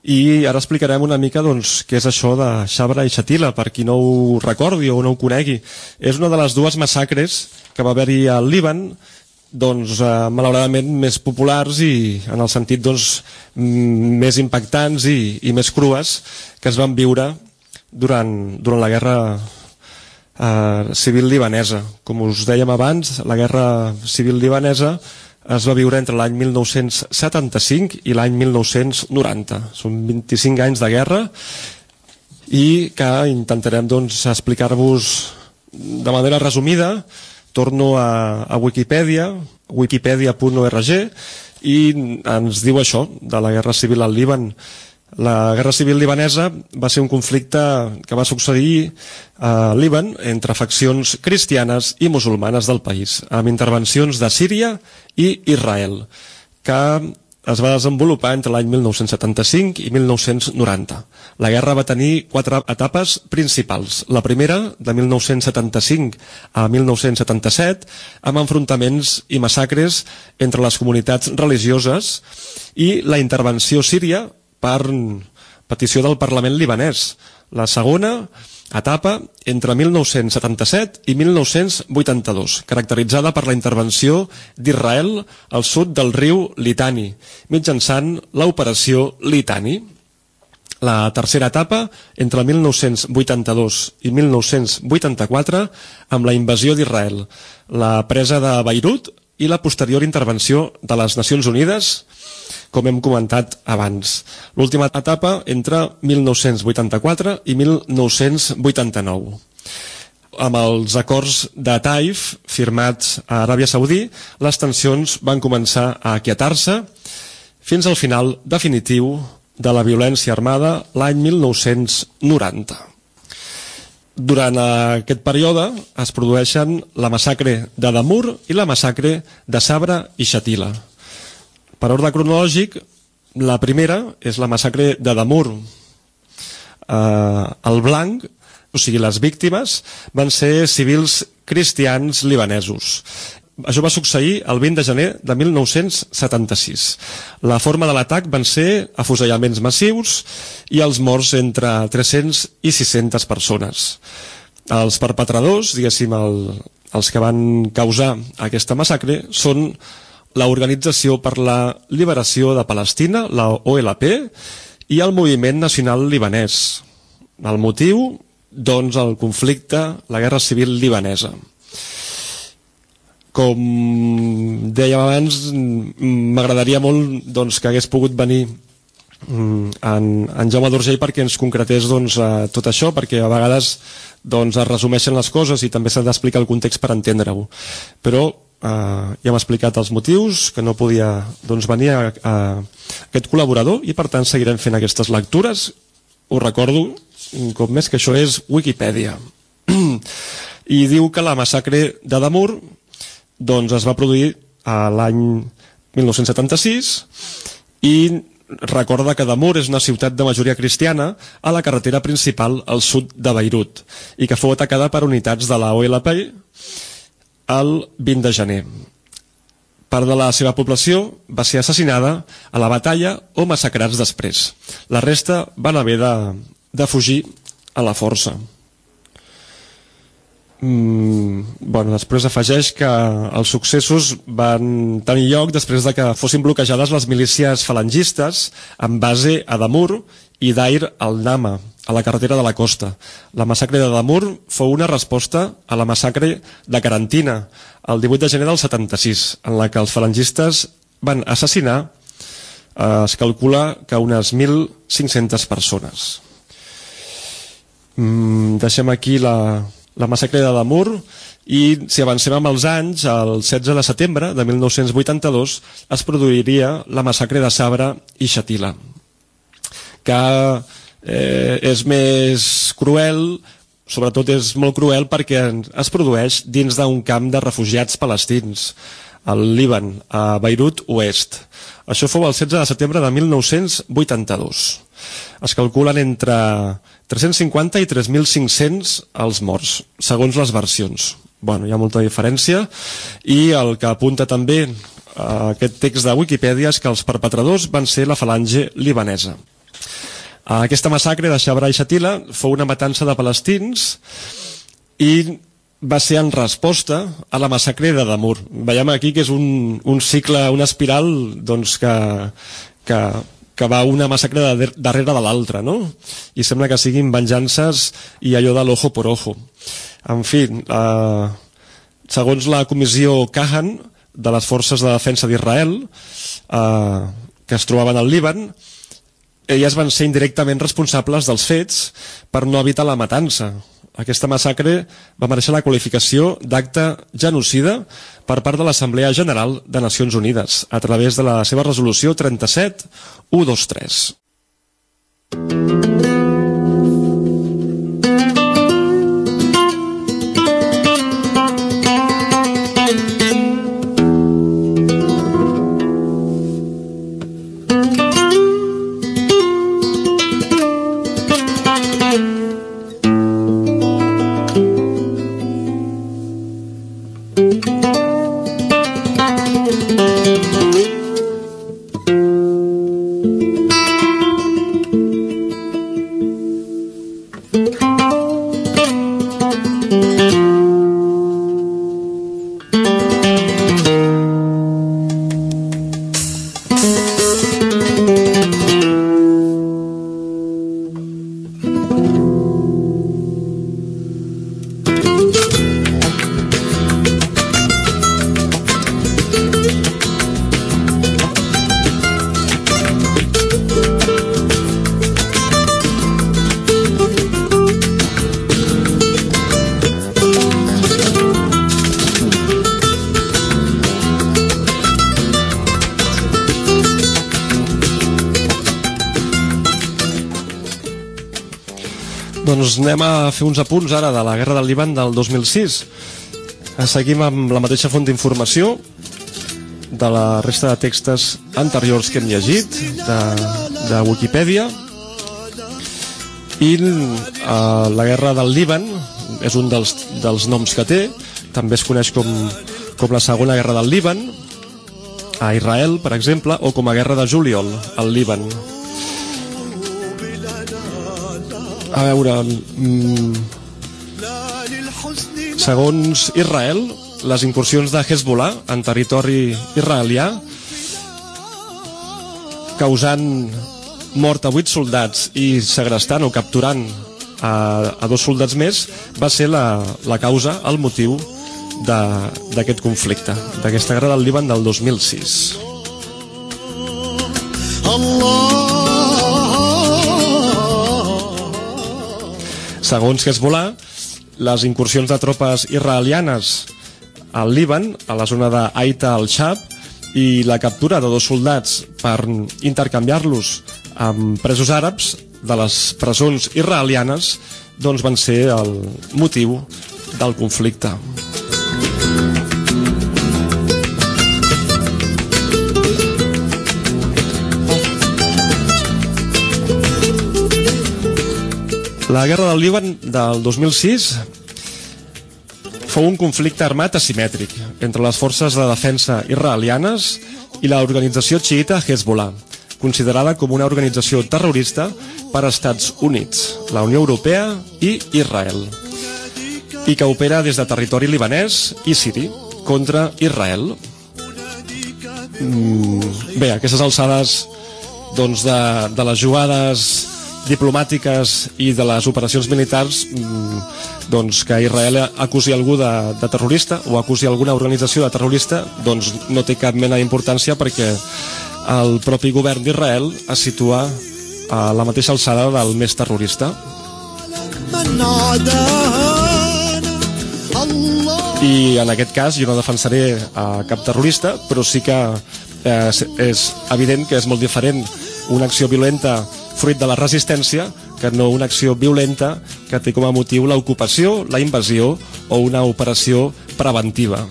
i ara explicarem una mica doncs, què és això de Xabra i Xatila, per qui no ho recordi o no ho conegui. És una de les dues massacres que va haver-hi al Líban, doncs, eh, malauradament més populars i en el sentit doncs, més impactants i, i més crues que es van viure durant, durant la guerra eh, civil libanesa. Com us dèiem abans, la guerra civil libanesa es va viure entre l'any 1975 i l'any 1990. Són 25 anys de guerra i que intentarem doncs, explicar-vos de manera resumida. Torno a, a Wikipedia, wikipedia.org, i ens diu això, de la guerra civil al Líban. La guerra civil libanesa va ser un conflicte que va succeir a Líban entre faccions cristianes i musulmanes del país, amb intervencions de Síria i Israel, que es va desenvolupar entre l'any 1975 i 1990. La guerra va tenir quatre etapes principals. La primera, de 1975 a 1977, amb enfrontaments i massacres entre les comunitats religioses i la intervenció síria per petició del Parlament libanès. La segona etapa entre 1977 i 1982, caracteritzada per la intervenció d'Israel al sud del riu Litani, mitjançant l'operació Litani. La tercera etapa, entre 1982 i 1984, amb la invasió d'Israel, la presa de Beirut i la posterior intervenció de les Nacions Unides, com hem comentat abans. L'última etapa entre 1984 i 1989. Amb els acords de Taif, firmats a Aràbia Saudí, les tensions van començar a aquietar-se fins al final definitiu de la violència armada l'any 1990. Durant aquest període es produeixen la massacre de Damur i la massacre de Sabra i Xatila. Per ordre cronològic, la primera és la massacre de Damur. eh, el blanc, o sigui, les víctimes, van ser civils cristians libanesos. Això va succeir el 20 de gener de 1976. La forma de l'atac van ser afusellaments massius i els morts entre 300 i 600 persones. Els perpetradors, diguéssim, el, els que van causar aquesta massacre, són l'Organització per la Liberació de Palestina, la OLP, i el Moviment Nacional Libanès. El motiu, doncs, el conflicte, la guerra civil libanesa com dèiem abans m'agradaria molt doncs, que hagués pogut venir mm, en, en Jaume d'Urgell perquè ens concretés doncs, eh, tot això perquè a vegades doncs, es resumeixen les coses i també s'ha d'explicar el context per entendre-ho però eh, ja hem explicat els motius que no podia doncs, venir a, a aquest col·laborador i per tant seguirem fent aquestes lectures. Us recordo un cop més que això és Wikipedia. I diu que la massacre de Damur doncs es va produir a l'any 1976 i recorda que Damur és una ciutat de majoria cristiana a la carretera principal al sud de Beirut i que fou atacada per unitats de la OLP el 20 de gener. Part de la seva població va ser assassinada a la batalla o massacrats després. La resta van haver de, de fugir a la força. Mm, bueno, després afegeix que els successos van tenir lloc després de que fossin bloquejades les milícies falangistes en base a Damur i Dair al-Nama, a la carretera de la costa. La massacre de Damur fou una resposta a la massacre de Carantina, el 18 de gener del 76, en la que els falangistes van assassinar, eh, es calcula que unes 1.500 persones. Mm, deixem aquí la, la massacre de Damur i si avancem amb els anys, el 16 de setembre de 1982 es produiria la massacre de Sabra i Xatila que eh, és més cruel sobretot és molt cruel perquè es produeix dins d'un camp de refugiats palestins al Líban, a Beirut Oest. Això fou el 16 de setembre de 1982. Es calculen entre 350 i 3.500 els morts, segons les versions. Bueno, hi ha molta diferència i el que apunta també eh, aquest text de Wikipedia és que els perpetradors van ser la falange libanesa. Aquesta massacre de Xabra i Xatila fou una matança de palestins i va ser en resposta a la massacre de Damur. Veiem aquí que és un, un cicle, una espiral doncs, que, que que va una massacre de, darrere de l'altra, no? I sembla que siguin venjances i allò de l'ojo por ojo. En fi, eh, segons la comissió Kahan de les forces de defensa d'Israel, eh, que es trobaven al Líban, elles van ser indirectament responsables dels fets per no evitar la matança, aquesta massacre va mereixer la qualificació d'acte genocida per part de l'Assemblea General de Nacions Unides a través de la seva resolució 37 123. Doncs fer uns apunts ara de la Guerra del Líban del 2006. Seguim amb la mateixa font d'informació de la resta de textos anteriors que hem llegit de, de Wikipedia. I uh, la guerra del Líban és un dels, dels noms que té. També es coneix com, com la segona guerra del Líban a Israel, per exemple, o com a guerra de juliol al Líban a veure mm, segons Israel les incursions de Hezbollah en territori israelià causant mort a 8 soldats i segrestant o capturant a, a dos soldats més va ser la, la causa, el motiu d'aquest conflicte, d'aquesta guerra del Líban del 2006. Segons Hezbollah, les incursions de tropes israelianes al Líban, a la zona d'Aita al-Shab, i la captura de dos soldats per intercanviar-los amb presos àrabs de les presons israelianes doncs van ser el motiu del conflicte. La guerra del Líban del 2006 fou un conflicte armat asimètric entre les forces de defensa israelianes i l'organització xiita Hezbollah, considerada com una organització terrorista per Estats Units, la Unió Europea i Israel, i que opera des de territori libanès i siri contra Israel. Mm, bé, aquestes alçades doncs, de, de les jugades diplomàtiques i de les operacions militars mm, doncs que Israel acusi algú de, de terrorista o acusi alguna organització de terrorista doncs no té cap mena d'importància perquè el propi govern d'Israel es situa a la mateixa alçada del més terrorista. I en aquest cas jo no defensaré a cap terrorista però sí que eh, és evident que és molt diferent una acció violenta fruit de la resistència que no una acció violenta que té com a motiu l'ocupació, la invasió o una operació preventiva.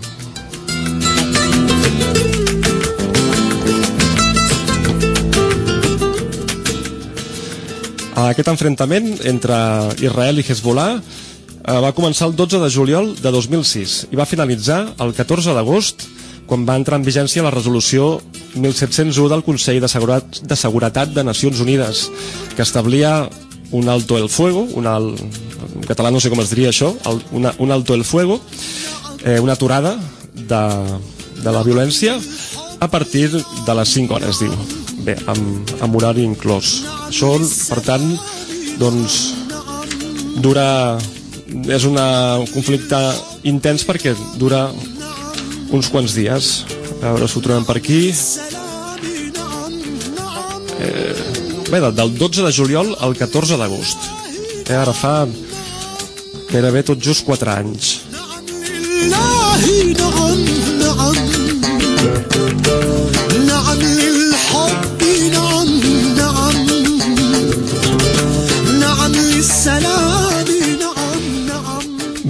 Aquest enfrontament entre Israel i Hezbollah eh, va començar el 12 de juliol de 2006 i va finalitzar el 14 d'agost quan va entrar en vigència la resolució 1701 del Consell de Seguretat de, Seguretat de Nacions Unides que establia un alto el fuego, un al, en català no sé com es diria això, una, un alto el fuego, eh, una aturada de, de la violència a partir de les 5 hores, diu. Bé, amb, amb horari inclòs. Això, per tant, doncs, dura... És una, un conflicte intens perquè dura uns quants dies. A veure si ho trobem per aquí. Eh, bé, de- del 12 de juliol al 14 d'agost. Eh, ara fa gairebé tot just 4 anys.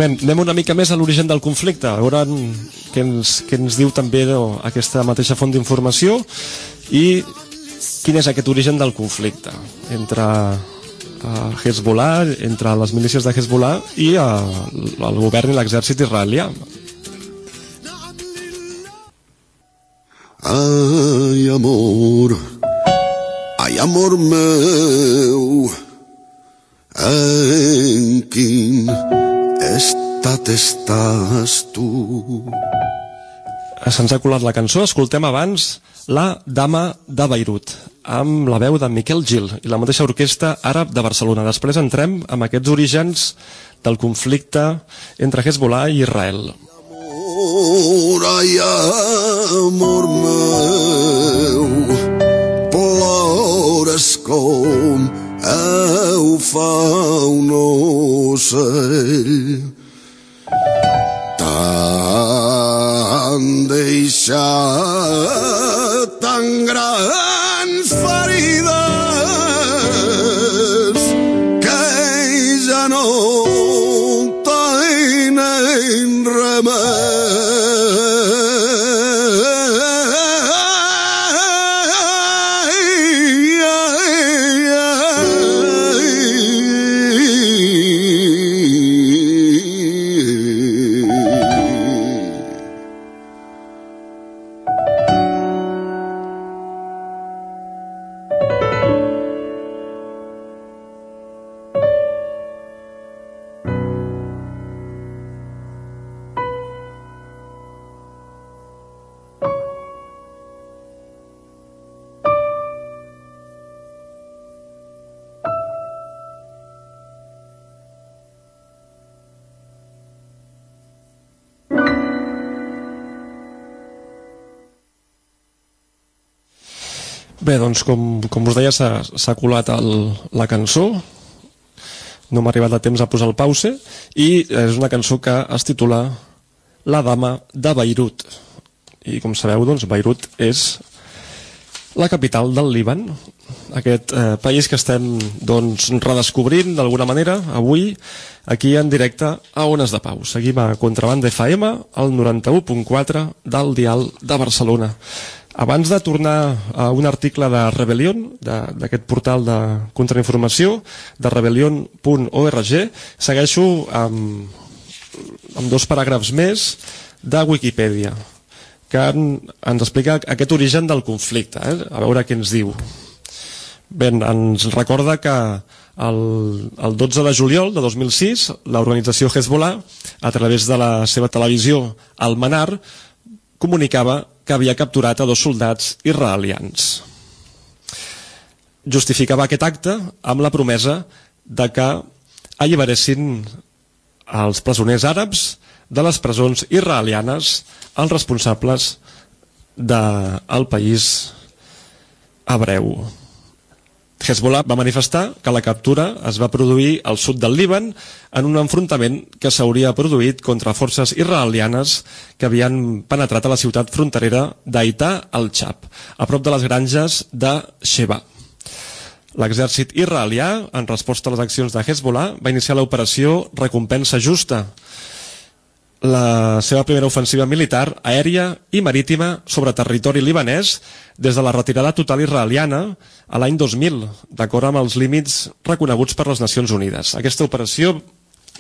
Bé, anem una mica més a l'origen del conflicte, a veure què ens, què ens diu també no, aquesta mateixa font d'informació i quin és aquest origen del conflicte entre uh, Hezbollah, entre les milícies de Hezbollah i uh, el govern i l'exèrcit israelià. Ai, amor, ai, amor meu, en quin estat estàs tu? Se'ns ha colat la cançó, escoltem abans La Dama de Beirut, amb la veu de Miquel Gil i la mateixa orquestra àrab de Barcelona. Després entrem amb aquests orígens del conflicte entre Hezbollah i Israel. Amor, ai, amor meu, plores com ho fa un ocell. T'han deixat tan grans Bé, doncs com, com us deia s'ha colat el, la cançó. No m'ha arribat a temps a posar el pause i és una cançó que es titula La dama de Beirut. I com sabeu doncs Beirut és la capital del Líban aquest eh, país que estem doncs, redescobrint d'alguna manera avui aquí en directe a Ones de Pau. Seguim a Contrabanda FM al 91.4 del Dial de Barcelona abans de tornar a un article de Rebellion, d'aquest portal de contrainformació, de rebellion.org, segueixo amb, amb dos paràgrafs més de Wikipedia, que en, ens explica aquest origen del conflicte, eh? a veure què ens diu. Bé, ens recorda que el, el 12 de juliol de 2006 l'organització Hezbollah, a través de la seva televisió Al Manar, comunicava que havia capturat a dos soldats israelians. Justificava aquest acte amb la promesa de que alliberessin els presoners àrabs de les presons israelianes els responsables del país hebreu. Hezbollah va manifestar que la captura es va produir al sud del Líban en un enfrontament que s'hauria produït contra forces israelianes que havien penetrat a la ciutat fronterera d'Aità al-Chab, a prop de les granges de Sheba. L'exèrcit israelià, en resposta a les accions de Hezbollah, va iniciar l'operació Recompensa Justa, la seva primera ofensiva militar aèria i marítima sobre territori libanès des de la retirada total israeliana a l'any 2000, d'acord amb els límits reconeguts per les Nacions Unides. Aquesta operació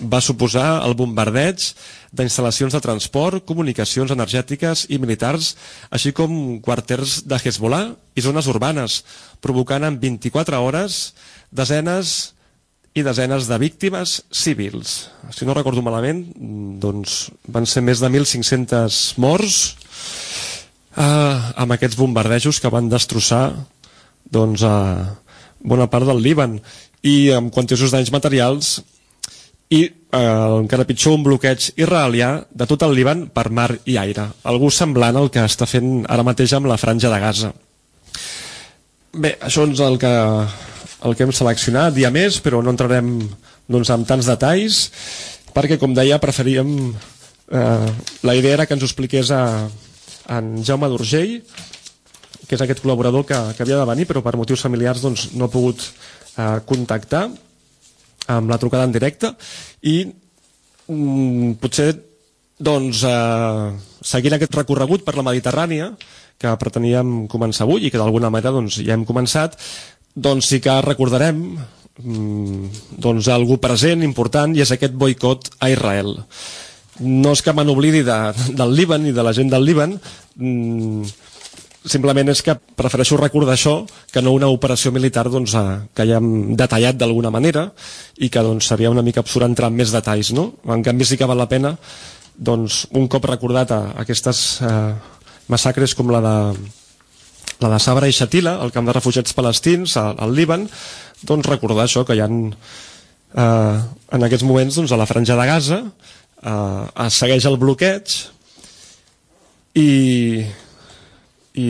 va suposar el bombardeig d'instal·lacions de transport, comunicacions energètiques i militars, així com quarters de Hezbollah i zones urbanes, provocant en 24 hores desenes i desenes de víctimes civils. Si no recordo malament, doncs van ser més de 1.500 morts eh, amb aquests bombardejos que van destrossar doncs, a bona part del Líban i amb quantiosos danys materials i eh, encara pitjor un bloqueig israelià de tot el Líban per mar i aire. Algú semblant al que està fent ara mateix amb la franja de Gaza. Bé, això és el que, el que hem seleccionat, dia més, però no entrarem doncs, en tants detalls, perquè, com deia, preferíem... Eh, la idea era que ens ho expliqués a, a en Jaume d'Urgell, que és aquest col·laborador que, que havia de venir, però per motius familiars doncs, no ha pogut eh, contactar amb la trucada en directe. I mm, potser doncs, eh, seguint aquest recorregut per la Mediterrània que preteníem començar avui i que d'alguna manera doncs, ja hem començat doncs sí que recordarem mm, doncs, algú present, important i és aquest boicot a Israel no és que me n'oblidi de, del Líban i de la gent del Líban mm, simplement és que prefereixo recordar això que no una operació militar doncs, eh, que ja hem detallat d'alguna manera i que doncs, seria una mica absurd entrar en més detalls no? en canvi sí que val la pena doncs, un cop recordat a, a aquestes eh, massacres com la de la de Sabra i Shatila, el camp de refugiats palestins al, al Líban, doncs recordar això, que hi ha eh, en aquests moments doncs, a la franja de Gaza eh, es segueix el bloqueig i, i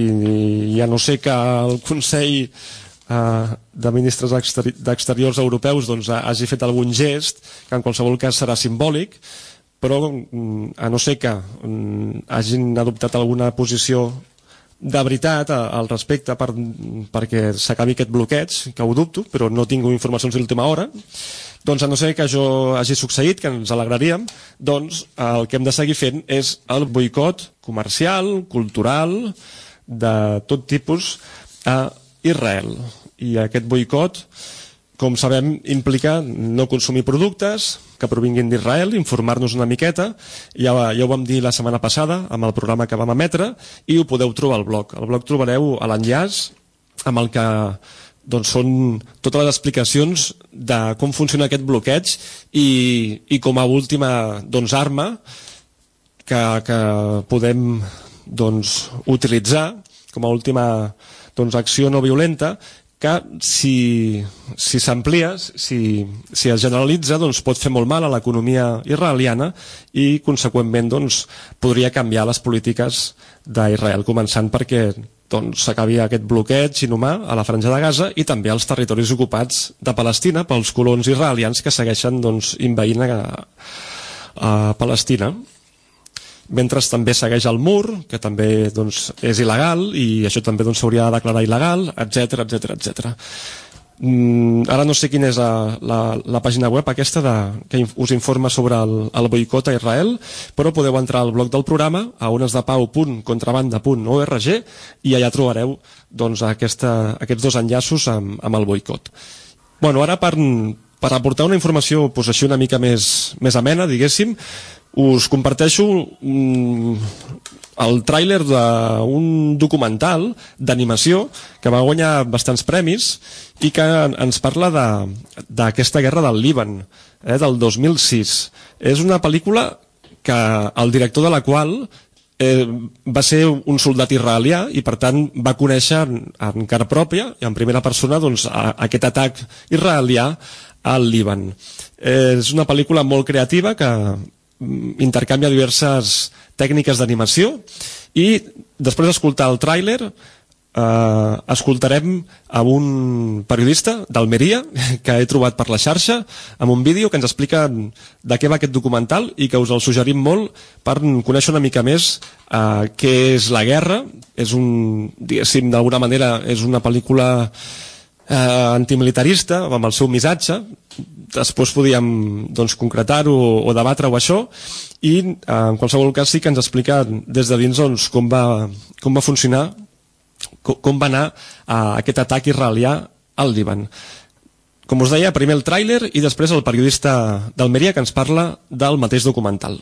ja no sé que el Consell eh, de Ministres Exteri d'Exteriors Europeus doncs, hagi fet algun gest, que en qualsevol cas serà simbòlic, però mm, a no ser que mm, hagin adoptat alguna posició de veritat al respecte per, perquè s'acabi aquest bloqueig, que ho dubto, però no tinc informacions d'última hora, doncs a no ser que això hagi succeït, que ens alegraríem, doncs el que hem de seguir fent és el boicot comercial, cultural, de tot tipus a Israel. I aquest boicot, com sabem, implica no consumir productes que provinguin d'Israel, informar-nos una miqueta, ja, ja ho vam dir la setmana passada amb el programa que vam emetre, i ho podeu trobar al blog. Al blog trobareu l'enllaç amb el que doncs són totes les explicacions de com funciona aquest bloqueig i, i com a última doncs, arma que, que podem doncs, utilitzar com a última doncs, acció no violenta que si si s'amplia, si, si es generalitza, doncs pot fer molt mal a l'economia israeliana i, conseqüentment, doncs, podria canviar les polítiques d'Israel, començant perquè doncs, s'acabi aquest bloqueig inhumà a la franja de Gaza i també als territoris ocupats de Palestina pels colons israelians que segueixen doncs, inveint a, a Palestina mentre també segueix el mur, que també doncs, és il·legal i això també doncs, s'hauria doncs, de declarar il·legal, etc etc etc. Mm, ara no sé quina és la, la, la pàgina web aquesta de, que us informa sobre el, el boicot a Israel, però podeu entrar al blog del programa a onesdepau.contrabanda.org i allà trobareu doncs, aquesta, aquests dos enllaços amb, amb el boicot. Bueno, ara per, per aportar una informació pues, així una mica més, més amena, diguéssim, us comparteixo mm, el tràiler d'un documental d'animació que va guanyar bastants premis i que ens parla d'aquesta guerra del Líban, eh, del 2006. És una pel·lícula que el director de la qual eh, va ser un soldat israelià i per tant va conèixer en, en cara pròpia i en primera persona doncs, a, aquest atac israelià al Líban. Eh, és una pel·lícula molt creativa que intercanvia diverses tècniques d'animació i després d'escoltar el tràiler eh, escoltarem a un periodista d'Almeria que he trobat per la xarxa amb un vídeo que ens explica de què va aquest documental i que us el suggerim molt per conèixer una mica més eh, què és la guerra és un, diguéssim, d'alguna manera és una pel·lícula eh, antimilitarista amb el seu missatge. Després podíem doncs, concretar-ho o debatre-ho això. I eh, en qualsevol cas sí que ens explica des de dins doncs, com, va, com va funcionar com, com va anar eh, aquest atac israelià al Líban. Com us deia, primer el tràiler i després el periodista d'Almeria que ens parla del mateix documental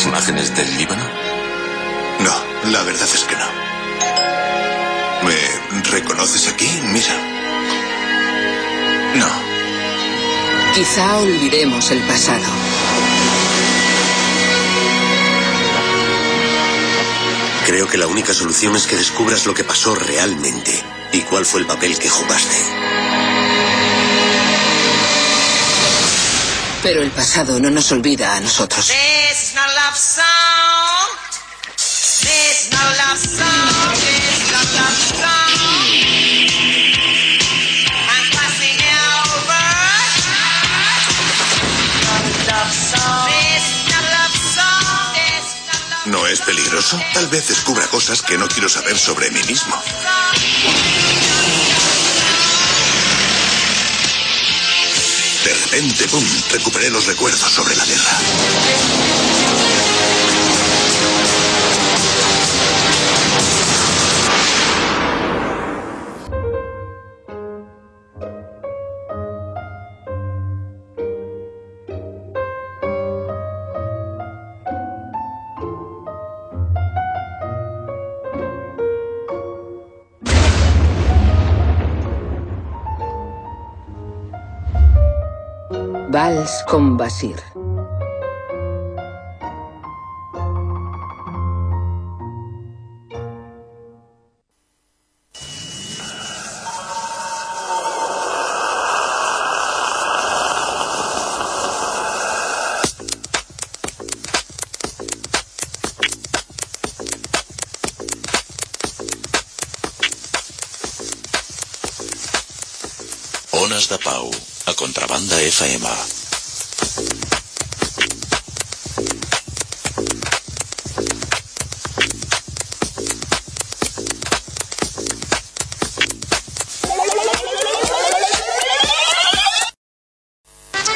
¿No recuerdas imágenes del Líbano? No, la verdad es que no. ¿Me reconoces aquí? Mira. No. Quizá olvidemos el pasado. Creo que la única solución es que descubras lo que pasó realmente y cuál fue el papel que jugaste. Pero el pasado no nos olvida a nosotros. ¿No es peligroso? Tal vez descubra cosas que no quiero saber sobre mí mismo. De repente, ¡pum!, recuperé los recuerdos sobre la guerra. Vals con Basir.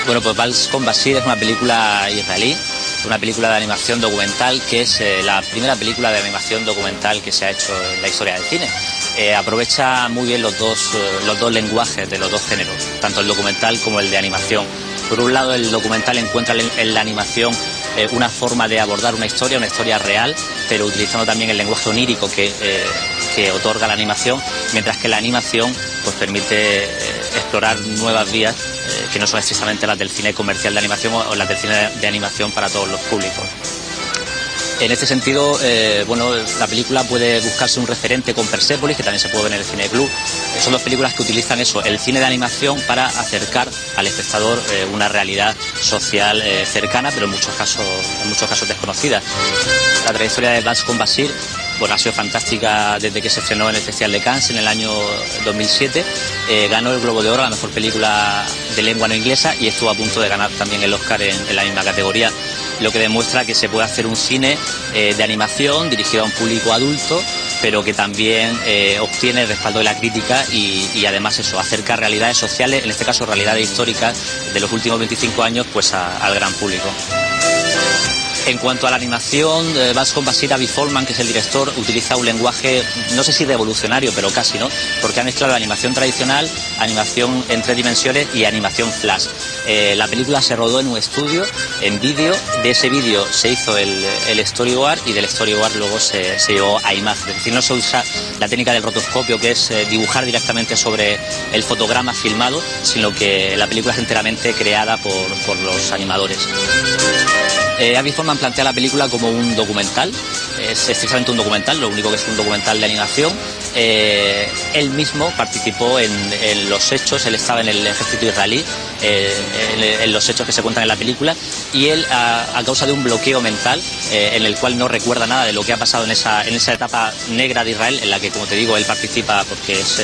Bueno, pues Vals con Basir es una película israelí, una película de animación documental que es eh, la primera película de animación documental que se ha hecho en la historia del cine. Eh, aprovecha muy bien los dos, eh, los dos lenguajes de los dos géneros, tanto el documental como el de animación. Por un lado, el documental encuentra en la animación eh, una forma de abordar una historia, una historia real, pero utilizando también el lenguaje onírico que, que otorga la animación, mientras que la animación pues, permite explorar nuevas vías que no son estrictamente las del cine comercial de animación o las del cine de animación para todos los públicos. En este sentido, eh, bueno, la película puede buscarse un referente con Persepolis, que también se puede ver en el Cine Club. Eh, son dos películas que utilizan eso, el cine de animación, para acercar al espectador eh, una realidad social cercana, pero en muchos casos, en muchos casos desconocida. La trayectoria de Vance con Basir bueno, ha sido fantástica desde que se estrenó en el Festival de Cannes en el año 2007. Eh, ganó el Globo de Oro a la mejor película de lengua no inglesa y estuvo a punto de ganar también el Oscar en la misma categoría, lo que demuestra que se puede hacer un cine eh, de animación dirigido a un público adulto, pero que también eh, obtiene el respaldo de la crítica y, además eso, acerca realidades sociales, en este caso realidades históricas de los últimos 25 años, pues al gran público. En cuanto a la animación, eh, Vasco Basir Avi Folman, que es el director, utiliza un lenguaje, no sé si revolucionario, pero casi, ¿no? Porque ha mezclado animación tradicional, animación en tres dimensiones y animación flash. Eh, la película se rodó en un estudio, en vídeo. De ese vídeo se hizo el, el storyboard y del storyboard luego se, se llevó a imagen. Es decir, no se usa la técnica del rotoscopio, que es eh, dibujar directamente sobre el fotograma filmado, sino que la película es enteramente creada por, por los animadores. Eh, Avi Forman plantea la película como un documental, es estrictamente un documental, lo único que es un documental de animación. Eh, él mismo participó en, los hechos, él estaba en el ejército israelí, eh, en, los hechos que se cuentan en la película, y él, a, causa de un bloqueo mental, eh, en el cual no recuerda nada de lo que ha pasado en esa, en esa etapa negra de Israel, en la que, como te digo, él participa porque es,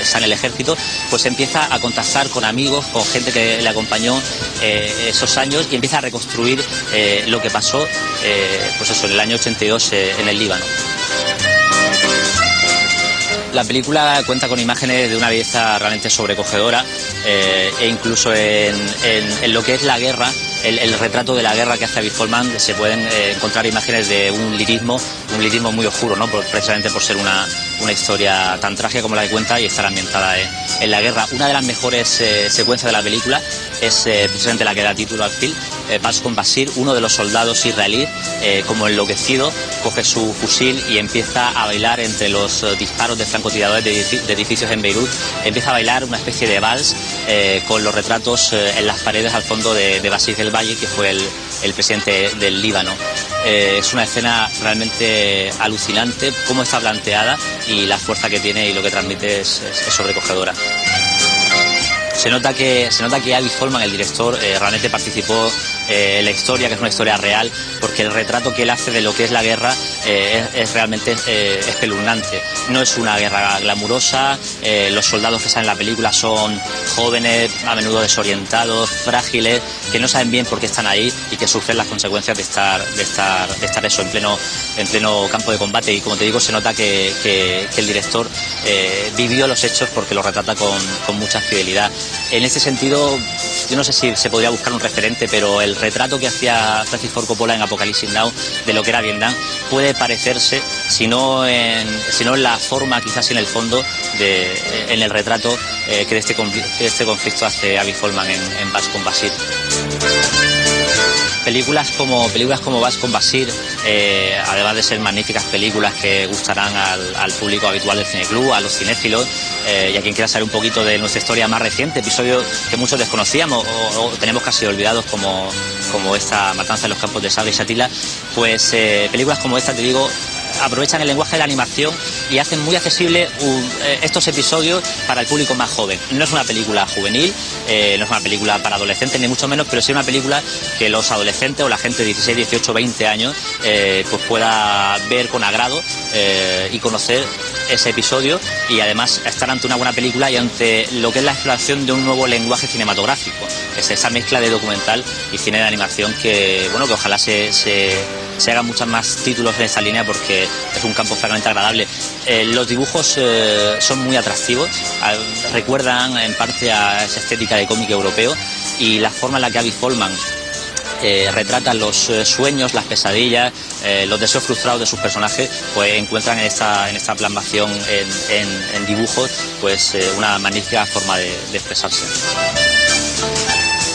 está en el ejército, pues empieza a contactar con amigos, con gente que le acompañó esos años y empieza a reconstruir lo que pasó, eh, pues eso, en el año 82 eh, en el Líbano. La película cuenta con imágenes de una belleza realmente sobrecogedora eh, e incluso en, lo que es la guerra, el, retrato de la guerra que hace Avi Folman, se pueden eh, encontrar imágenes de un lirismo, un lirismo muy oscuro, ¿no? Precisamente por ser una, una historia tan trágica como la que cuenta y estar ambientada en, en la guerra. Una de las mejores eh, secuencias de la película es eh, precisamente la que da título al film, eh, Vas con Basir, uno de los soldados israelíes, eh, como enloquecido, coge su fusil y empieza a bailar entre los eh, disparos de francotiradores de, de edificios en Beirut. Empieza a bailar una especie de vals eh, con los retratos eh, en las paredes al fondo de, de Basir Valle, que fue el, presidente del Líbano. Eh, es una escena realmente alucinante, cómo está planteada y la fuerza que tiene y lo que transmite es sobrecogedora. Se nota que, se nota que Avi Folman, el director, eh, realmente participó eh, en la historia, que es una historia real, porque el retrato que él hace de lo que es la guerra eh, es, realmente espeluznante. No es una guerra glamurosa, los soldados que salen en la película son jóvenes, a menudo desorientados, frágiles, que no saben bien por qué están ahí y que sufren las consecuencias de estar, de estar, de estar eso en pleno, en pleno campo de combate. Y como te digo, se nota que, que- el director vivió los hechos porque los retrata con, con mucha fidelidad. En ese sentido, yo no sé si se podría buscar un referente, pero el retrato que hacía Francis Ford Coppola en Apocalypse Now de lo que era Vietnam puede parecerse, si no en, si la forma, quizás en el fondo, de, en el retrato eh, que, de este, este conflicto hace Avi Folman en, en Bas con Basir. Películas como, películas como Vas con Basir, eh, además de ser magníficas películas que gustarán al, público habitual del cineclub, a los cinéfilos eh, y a quien quiera saber un poquito de nuestra historia más reciente, episodios que muchos desconocíamos o, tenemos casi olvidados como, como esta matanza en los campos de Sabra y Satila, pues eh, películas como esta, te digo, aprovechan el lenguaje de la animación y hacen muy accesible un- eh, estos episodios para el público más joven. No es una película juvenil, eh, no es una película para adolescentes ni mucho menos, pero sí una película que los adolescentes o la gente de 16, 18, 20 años eh, pues pueda ver con agrado y conocer ese episodio y además estar ante una buena película y ante lo que es la exploración de un nuevo lenguaje cinematográfico. Es esa mezcla de documental y cine de animación que, bueno, que ojalá se, se hagan muchos más títulos en esa línea porque es un campo francamente agradable. Eh, los dibujos eh, son muy atractivos, recuerdan en parte a esa estética de cómic europeo y la forma en la que Avi Folman eh, retratan los eh, sueños, las pesadillas, los deseos frustrados de sus personajes, pues encuentran en esta, en esta plasmación en, dibujos pues una magnífica forma de expresarse.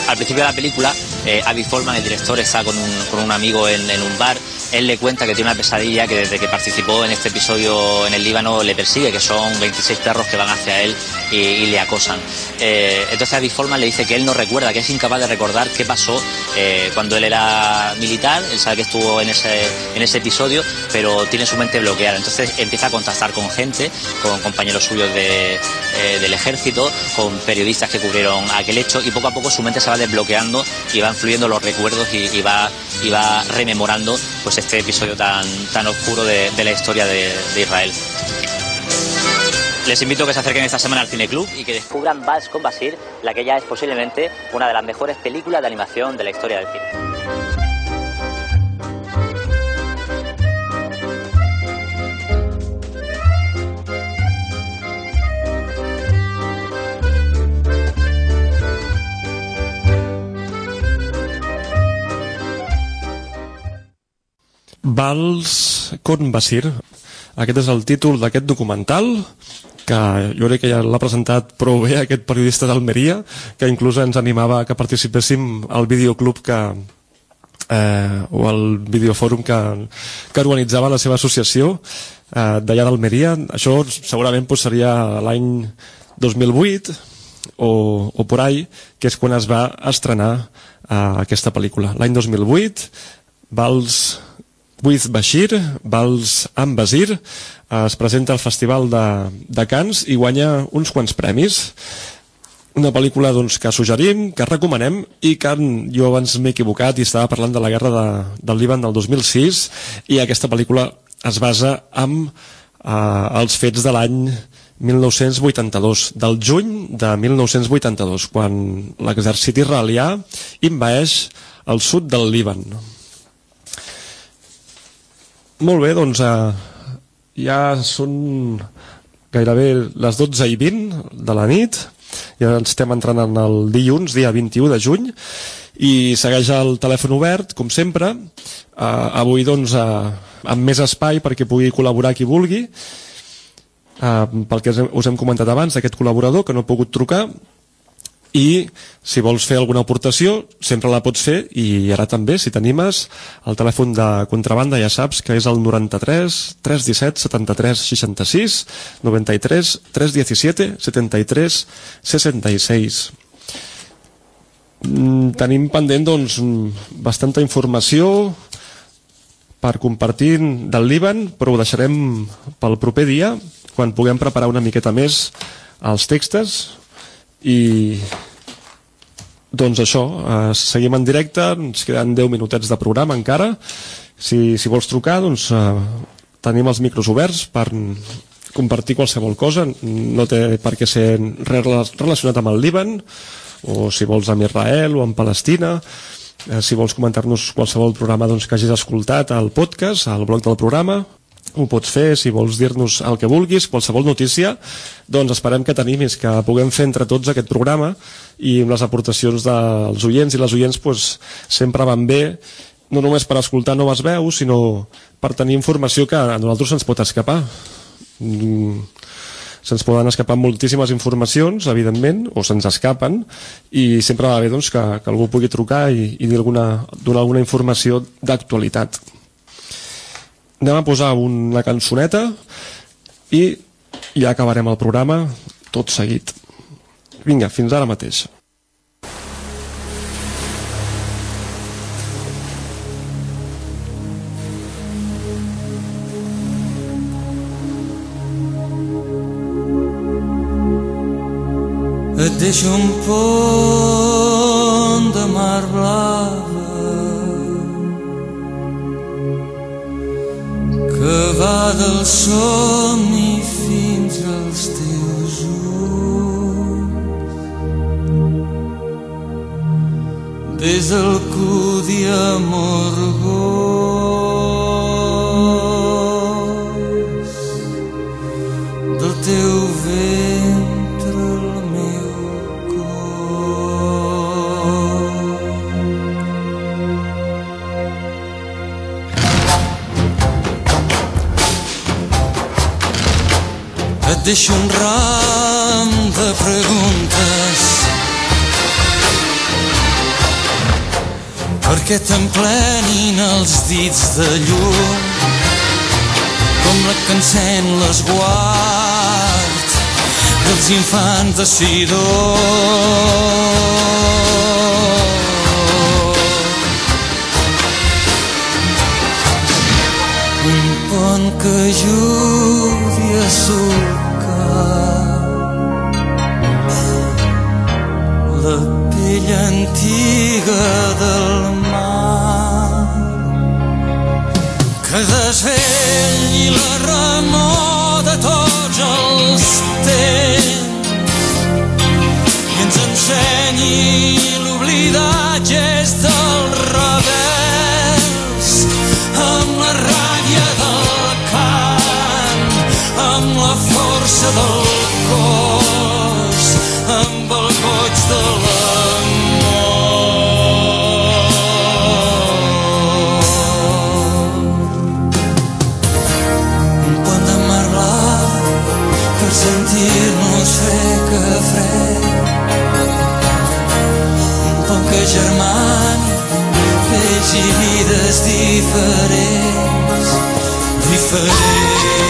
Al principio de la película, eh, Avi Folman, el director, está con un, con un amigo en, en un bar él le cuenta que tiene una pesadilla que desde que participó en este episodio en el Líbano le persigue, que son 26 perros que van hacia él y, le acosan. Eh, entonces Avi Folman le dice que él no recuerda, que es incapaz de recordar qué pasó eh, cuando él era militar, él sabe que estuvo en ese, en ese episodio, pero tiene su mente bloqueada. Entonces empieza a contactar con gente, con compañeros suyos de, eh, del ejército, con periodistas que cubrieron aquel hecho y poco a poco su mente se va desbloqueando y va influyendo los recuerdos y, y va, y va rememorando pues este episodio tan, tan oscuro de, la historia de, de Israel. Les invito a que se acerquen esta semana al Cine Club y que descubran Vals con Basir, la que ya es posiblemente una de las mejores películas de animación de la historia del cine. Vals con Basir. Aquest és el títol d'aquest documental que jo crec que ja l'ha presentat prou bé aquest periodista d'Almeria, que inclús ens animava que participéssim al videoclub que, eh, o al videofòrum que, que organitzava la seva associació eh, d'allà d'Almeria. Això segurament pues, seria l'any 2008 o, o por ahí, que és quan es va estrenar eh, aquesta pel·lícula. L'any 2008, Vals with Bashir, Vals amb Basir, es presenta al Festival de, de Cants i guanya uns quants premis. Una pel·lícula doncs, que suggerim, que recomanem i que jo abans m'he equivocat i estava parlant de la guerra de, del Líban del 2006 i aquesta pel·lícula es basa en eh, els fets de l'any 1982, del juny de 1982, quan l'exèrcit israelià invaeix el sud del Líban. Molt bé, doncs eh, ja són gairebé les 12 i 20 de la nit, ja ens estem entrant en el dilluns, dia 21 de juny, i segueix el telèfon obert, com sempre, eh, avui doncs eh, amb més espai perquè pugui col·laborar qui vulgui, eh, pel que us hem comentat abans, aquest col·laborador que no ha pogut trucar, i si vols fer alguna aportació sempre la pots fer. I ara també si t'animes el telèfon de contrabanda ja saps que és el 93 317 73 66 93 317 73 66 Mm, tenim pendent doncs bastanta informació per compartir del Líban però ho deixarem pel proper dia quan puguem preparar una miqueta més els textos i doncs això, eh, seguim en directe, ens queden 10 minutets de programa encara. Si, si vols trucar, doncs eh, tenim els micros oberts per compartir qualsevol cosa, no té per què ser relacionat amb el Líban, o si vols amb Israel o amb Palestina, eh, si vols comentar-nos qualsevol programa doncs, que hagis escoltat al podcast, al blog del programa, ho pots fer, si vols dir-nos el que vulguis, qualsevol notícia, doncs esperem que t'animis, que puguem fer entre tots aquest programa i amb les aportacions dels oients. I les oients pues, sempre van bé, no només per escoltar noves veus, sinó per tenir informació que a nosaltres se'ns pot escapar. Mm, se'ns poden escapar moltíssimes informacions, evidentment, o se'ns escapen, i sempre va bé doncs, que, que algú pugui trucar i, i dir alguna, donar alguna informació d'actualitat anem a posar una cançoneta i ja acabarem el programa tot seguit. Vinga, fins ara mateix. Et deixo un pont de mar blava del somni fins als teus ulls. Des del cudi amorgós deixo un ram de preguntes perquè t'emplenin els dits de llum com la que encén l'esguard dels infants de Sidó. Un pont que ajudi a solcar antiga del mar. Que desvelli la remor de tots els temps i ens ensenyi l'oblidatge dels rebels amb la ràbia del cant amb la força del diferents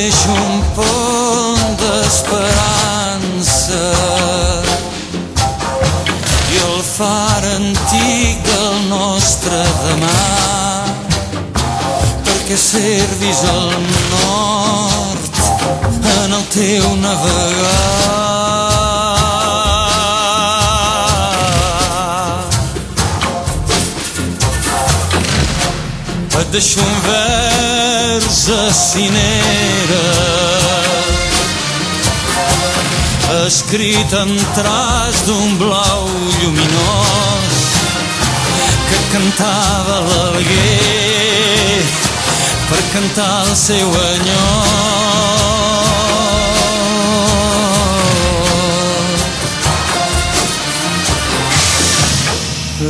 Deixo un pont d'esperança i el far antic del nostre demà perquè servis al nord en el teu navegar. Deixo un vers a cinera escrit en traç d'un blau lluminós que cantava l'alguer per cantar el seu enyor.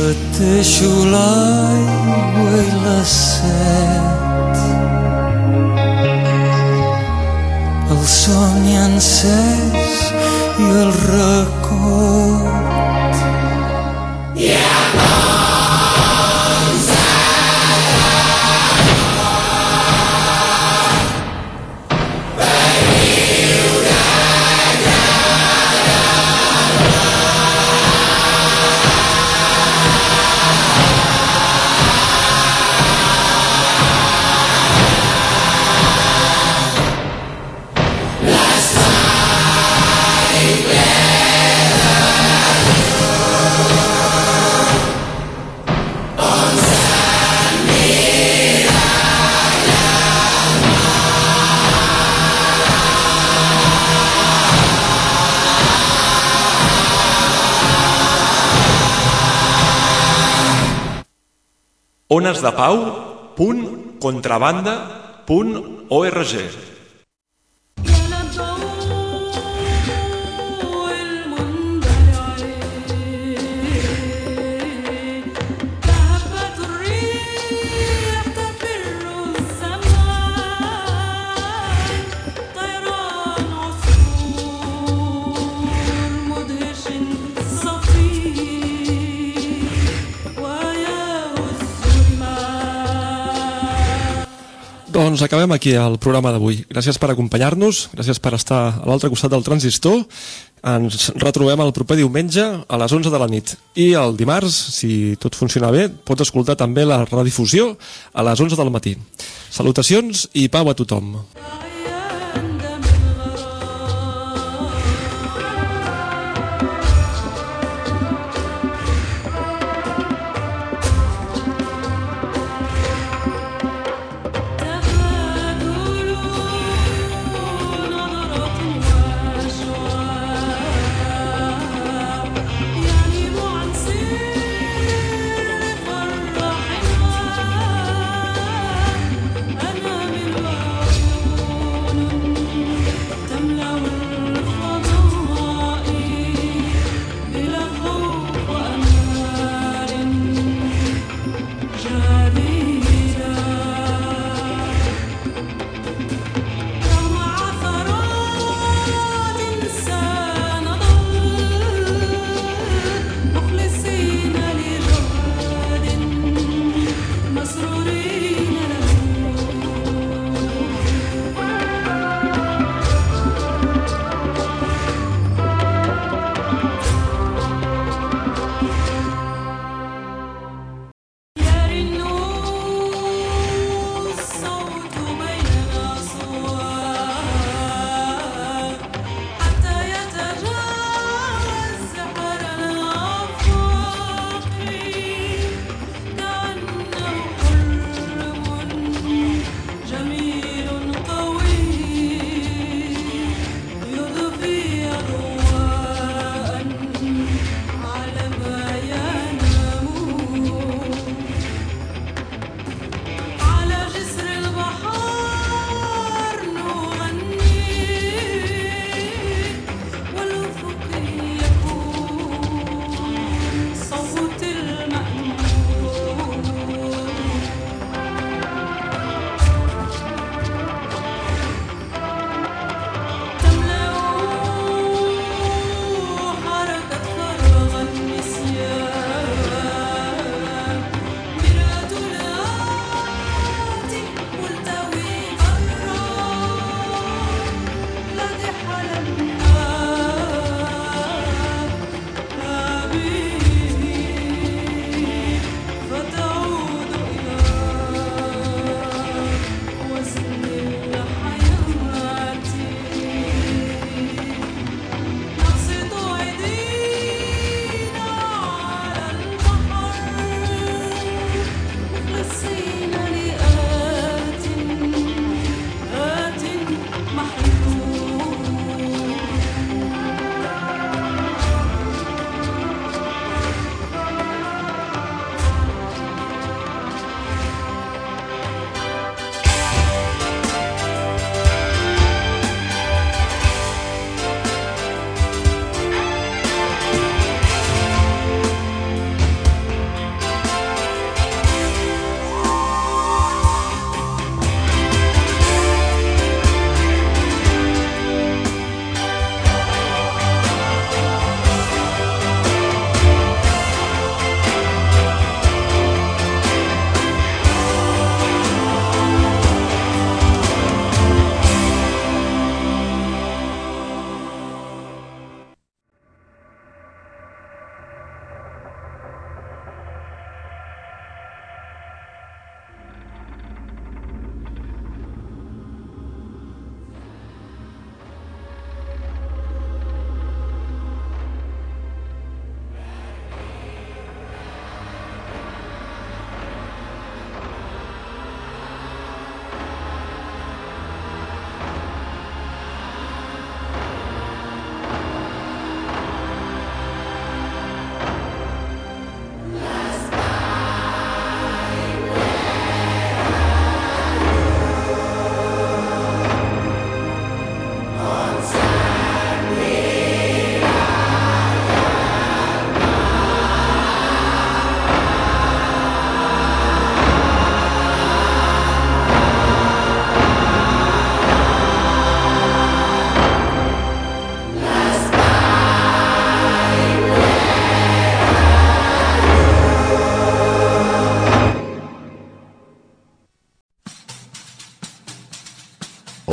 Et deixo l'aigua i la set el somni encès i el record onesdepau.contrabanda.org Doncs acabem aquí el programa d'avui. Gràcies per acompanyar-nos, gràcies per estar a l'altre costat del transistor Ens retrobem el proper diumenge a les 11 de la nit. I el dimarts, si tot funciona bé, pots escoltar també la redifusió a les 11 del matí. Salutacions i pau a tothom.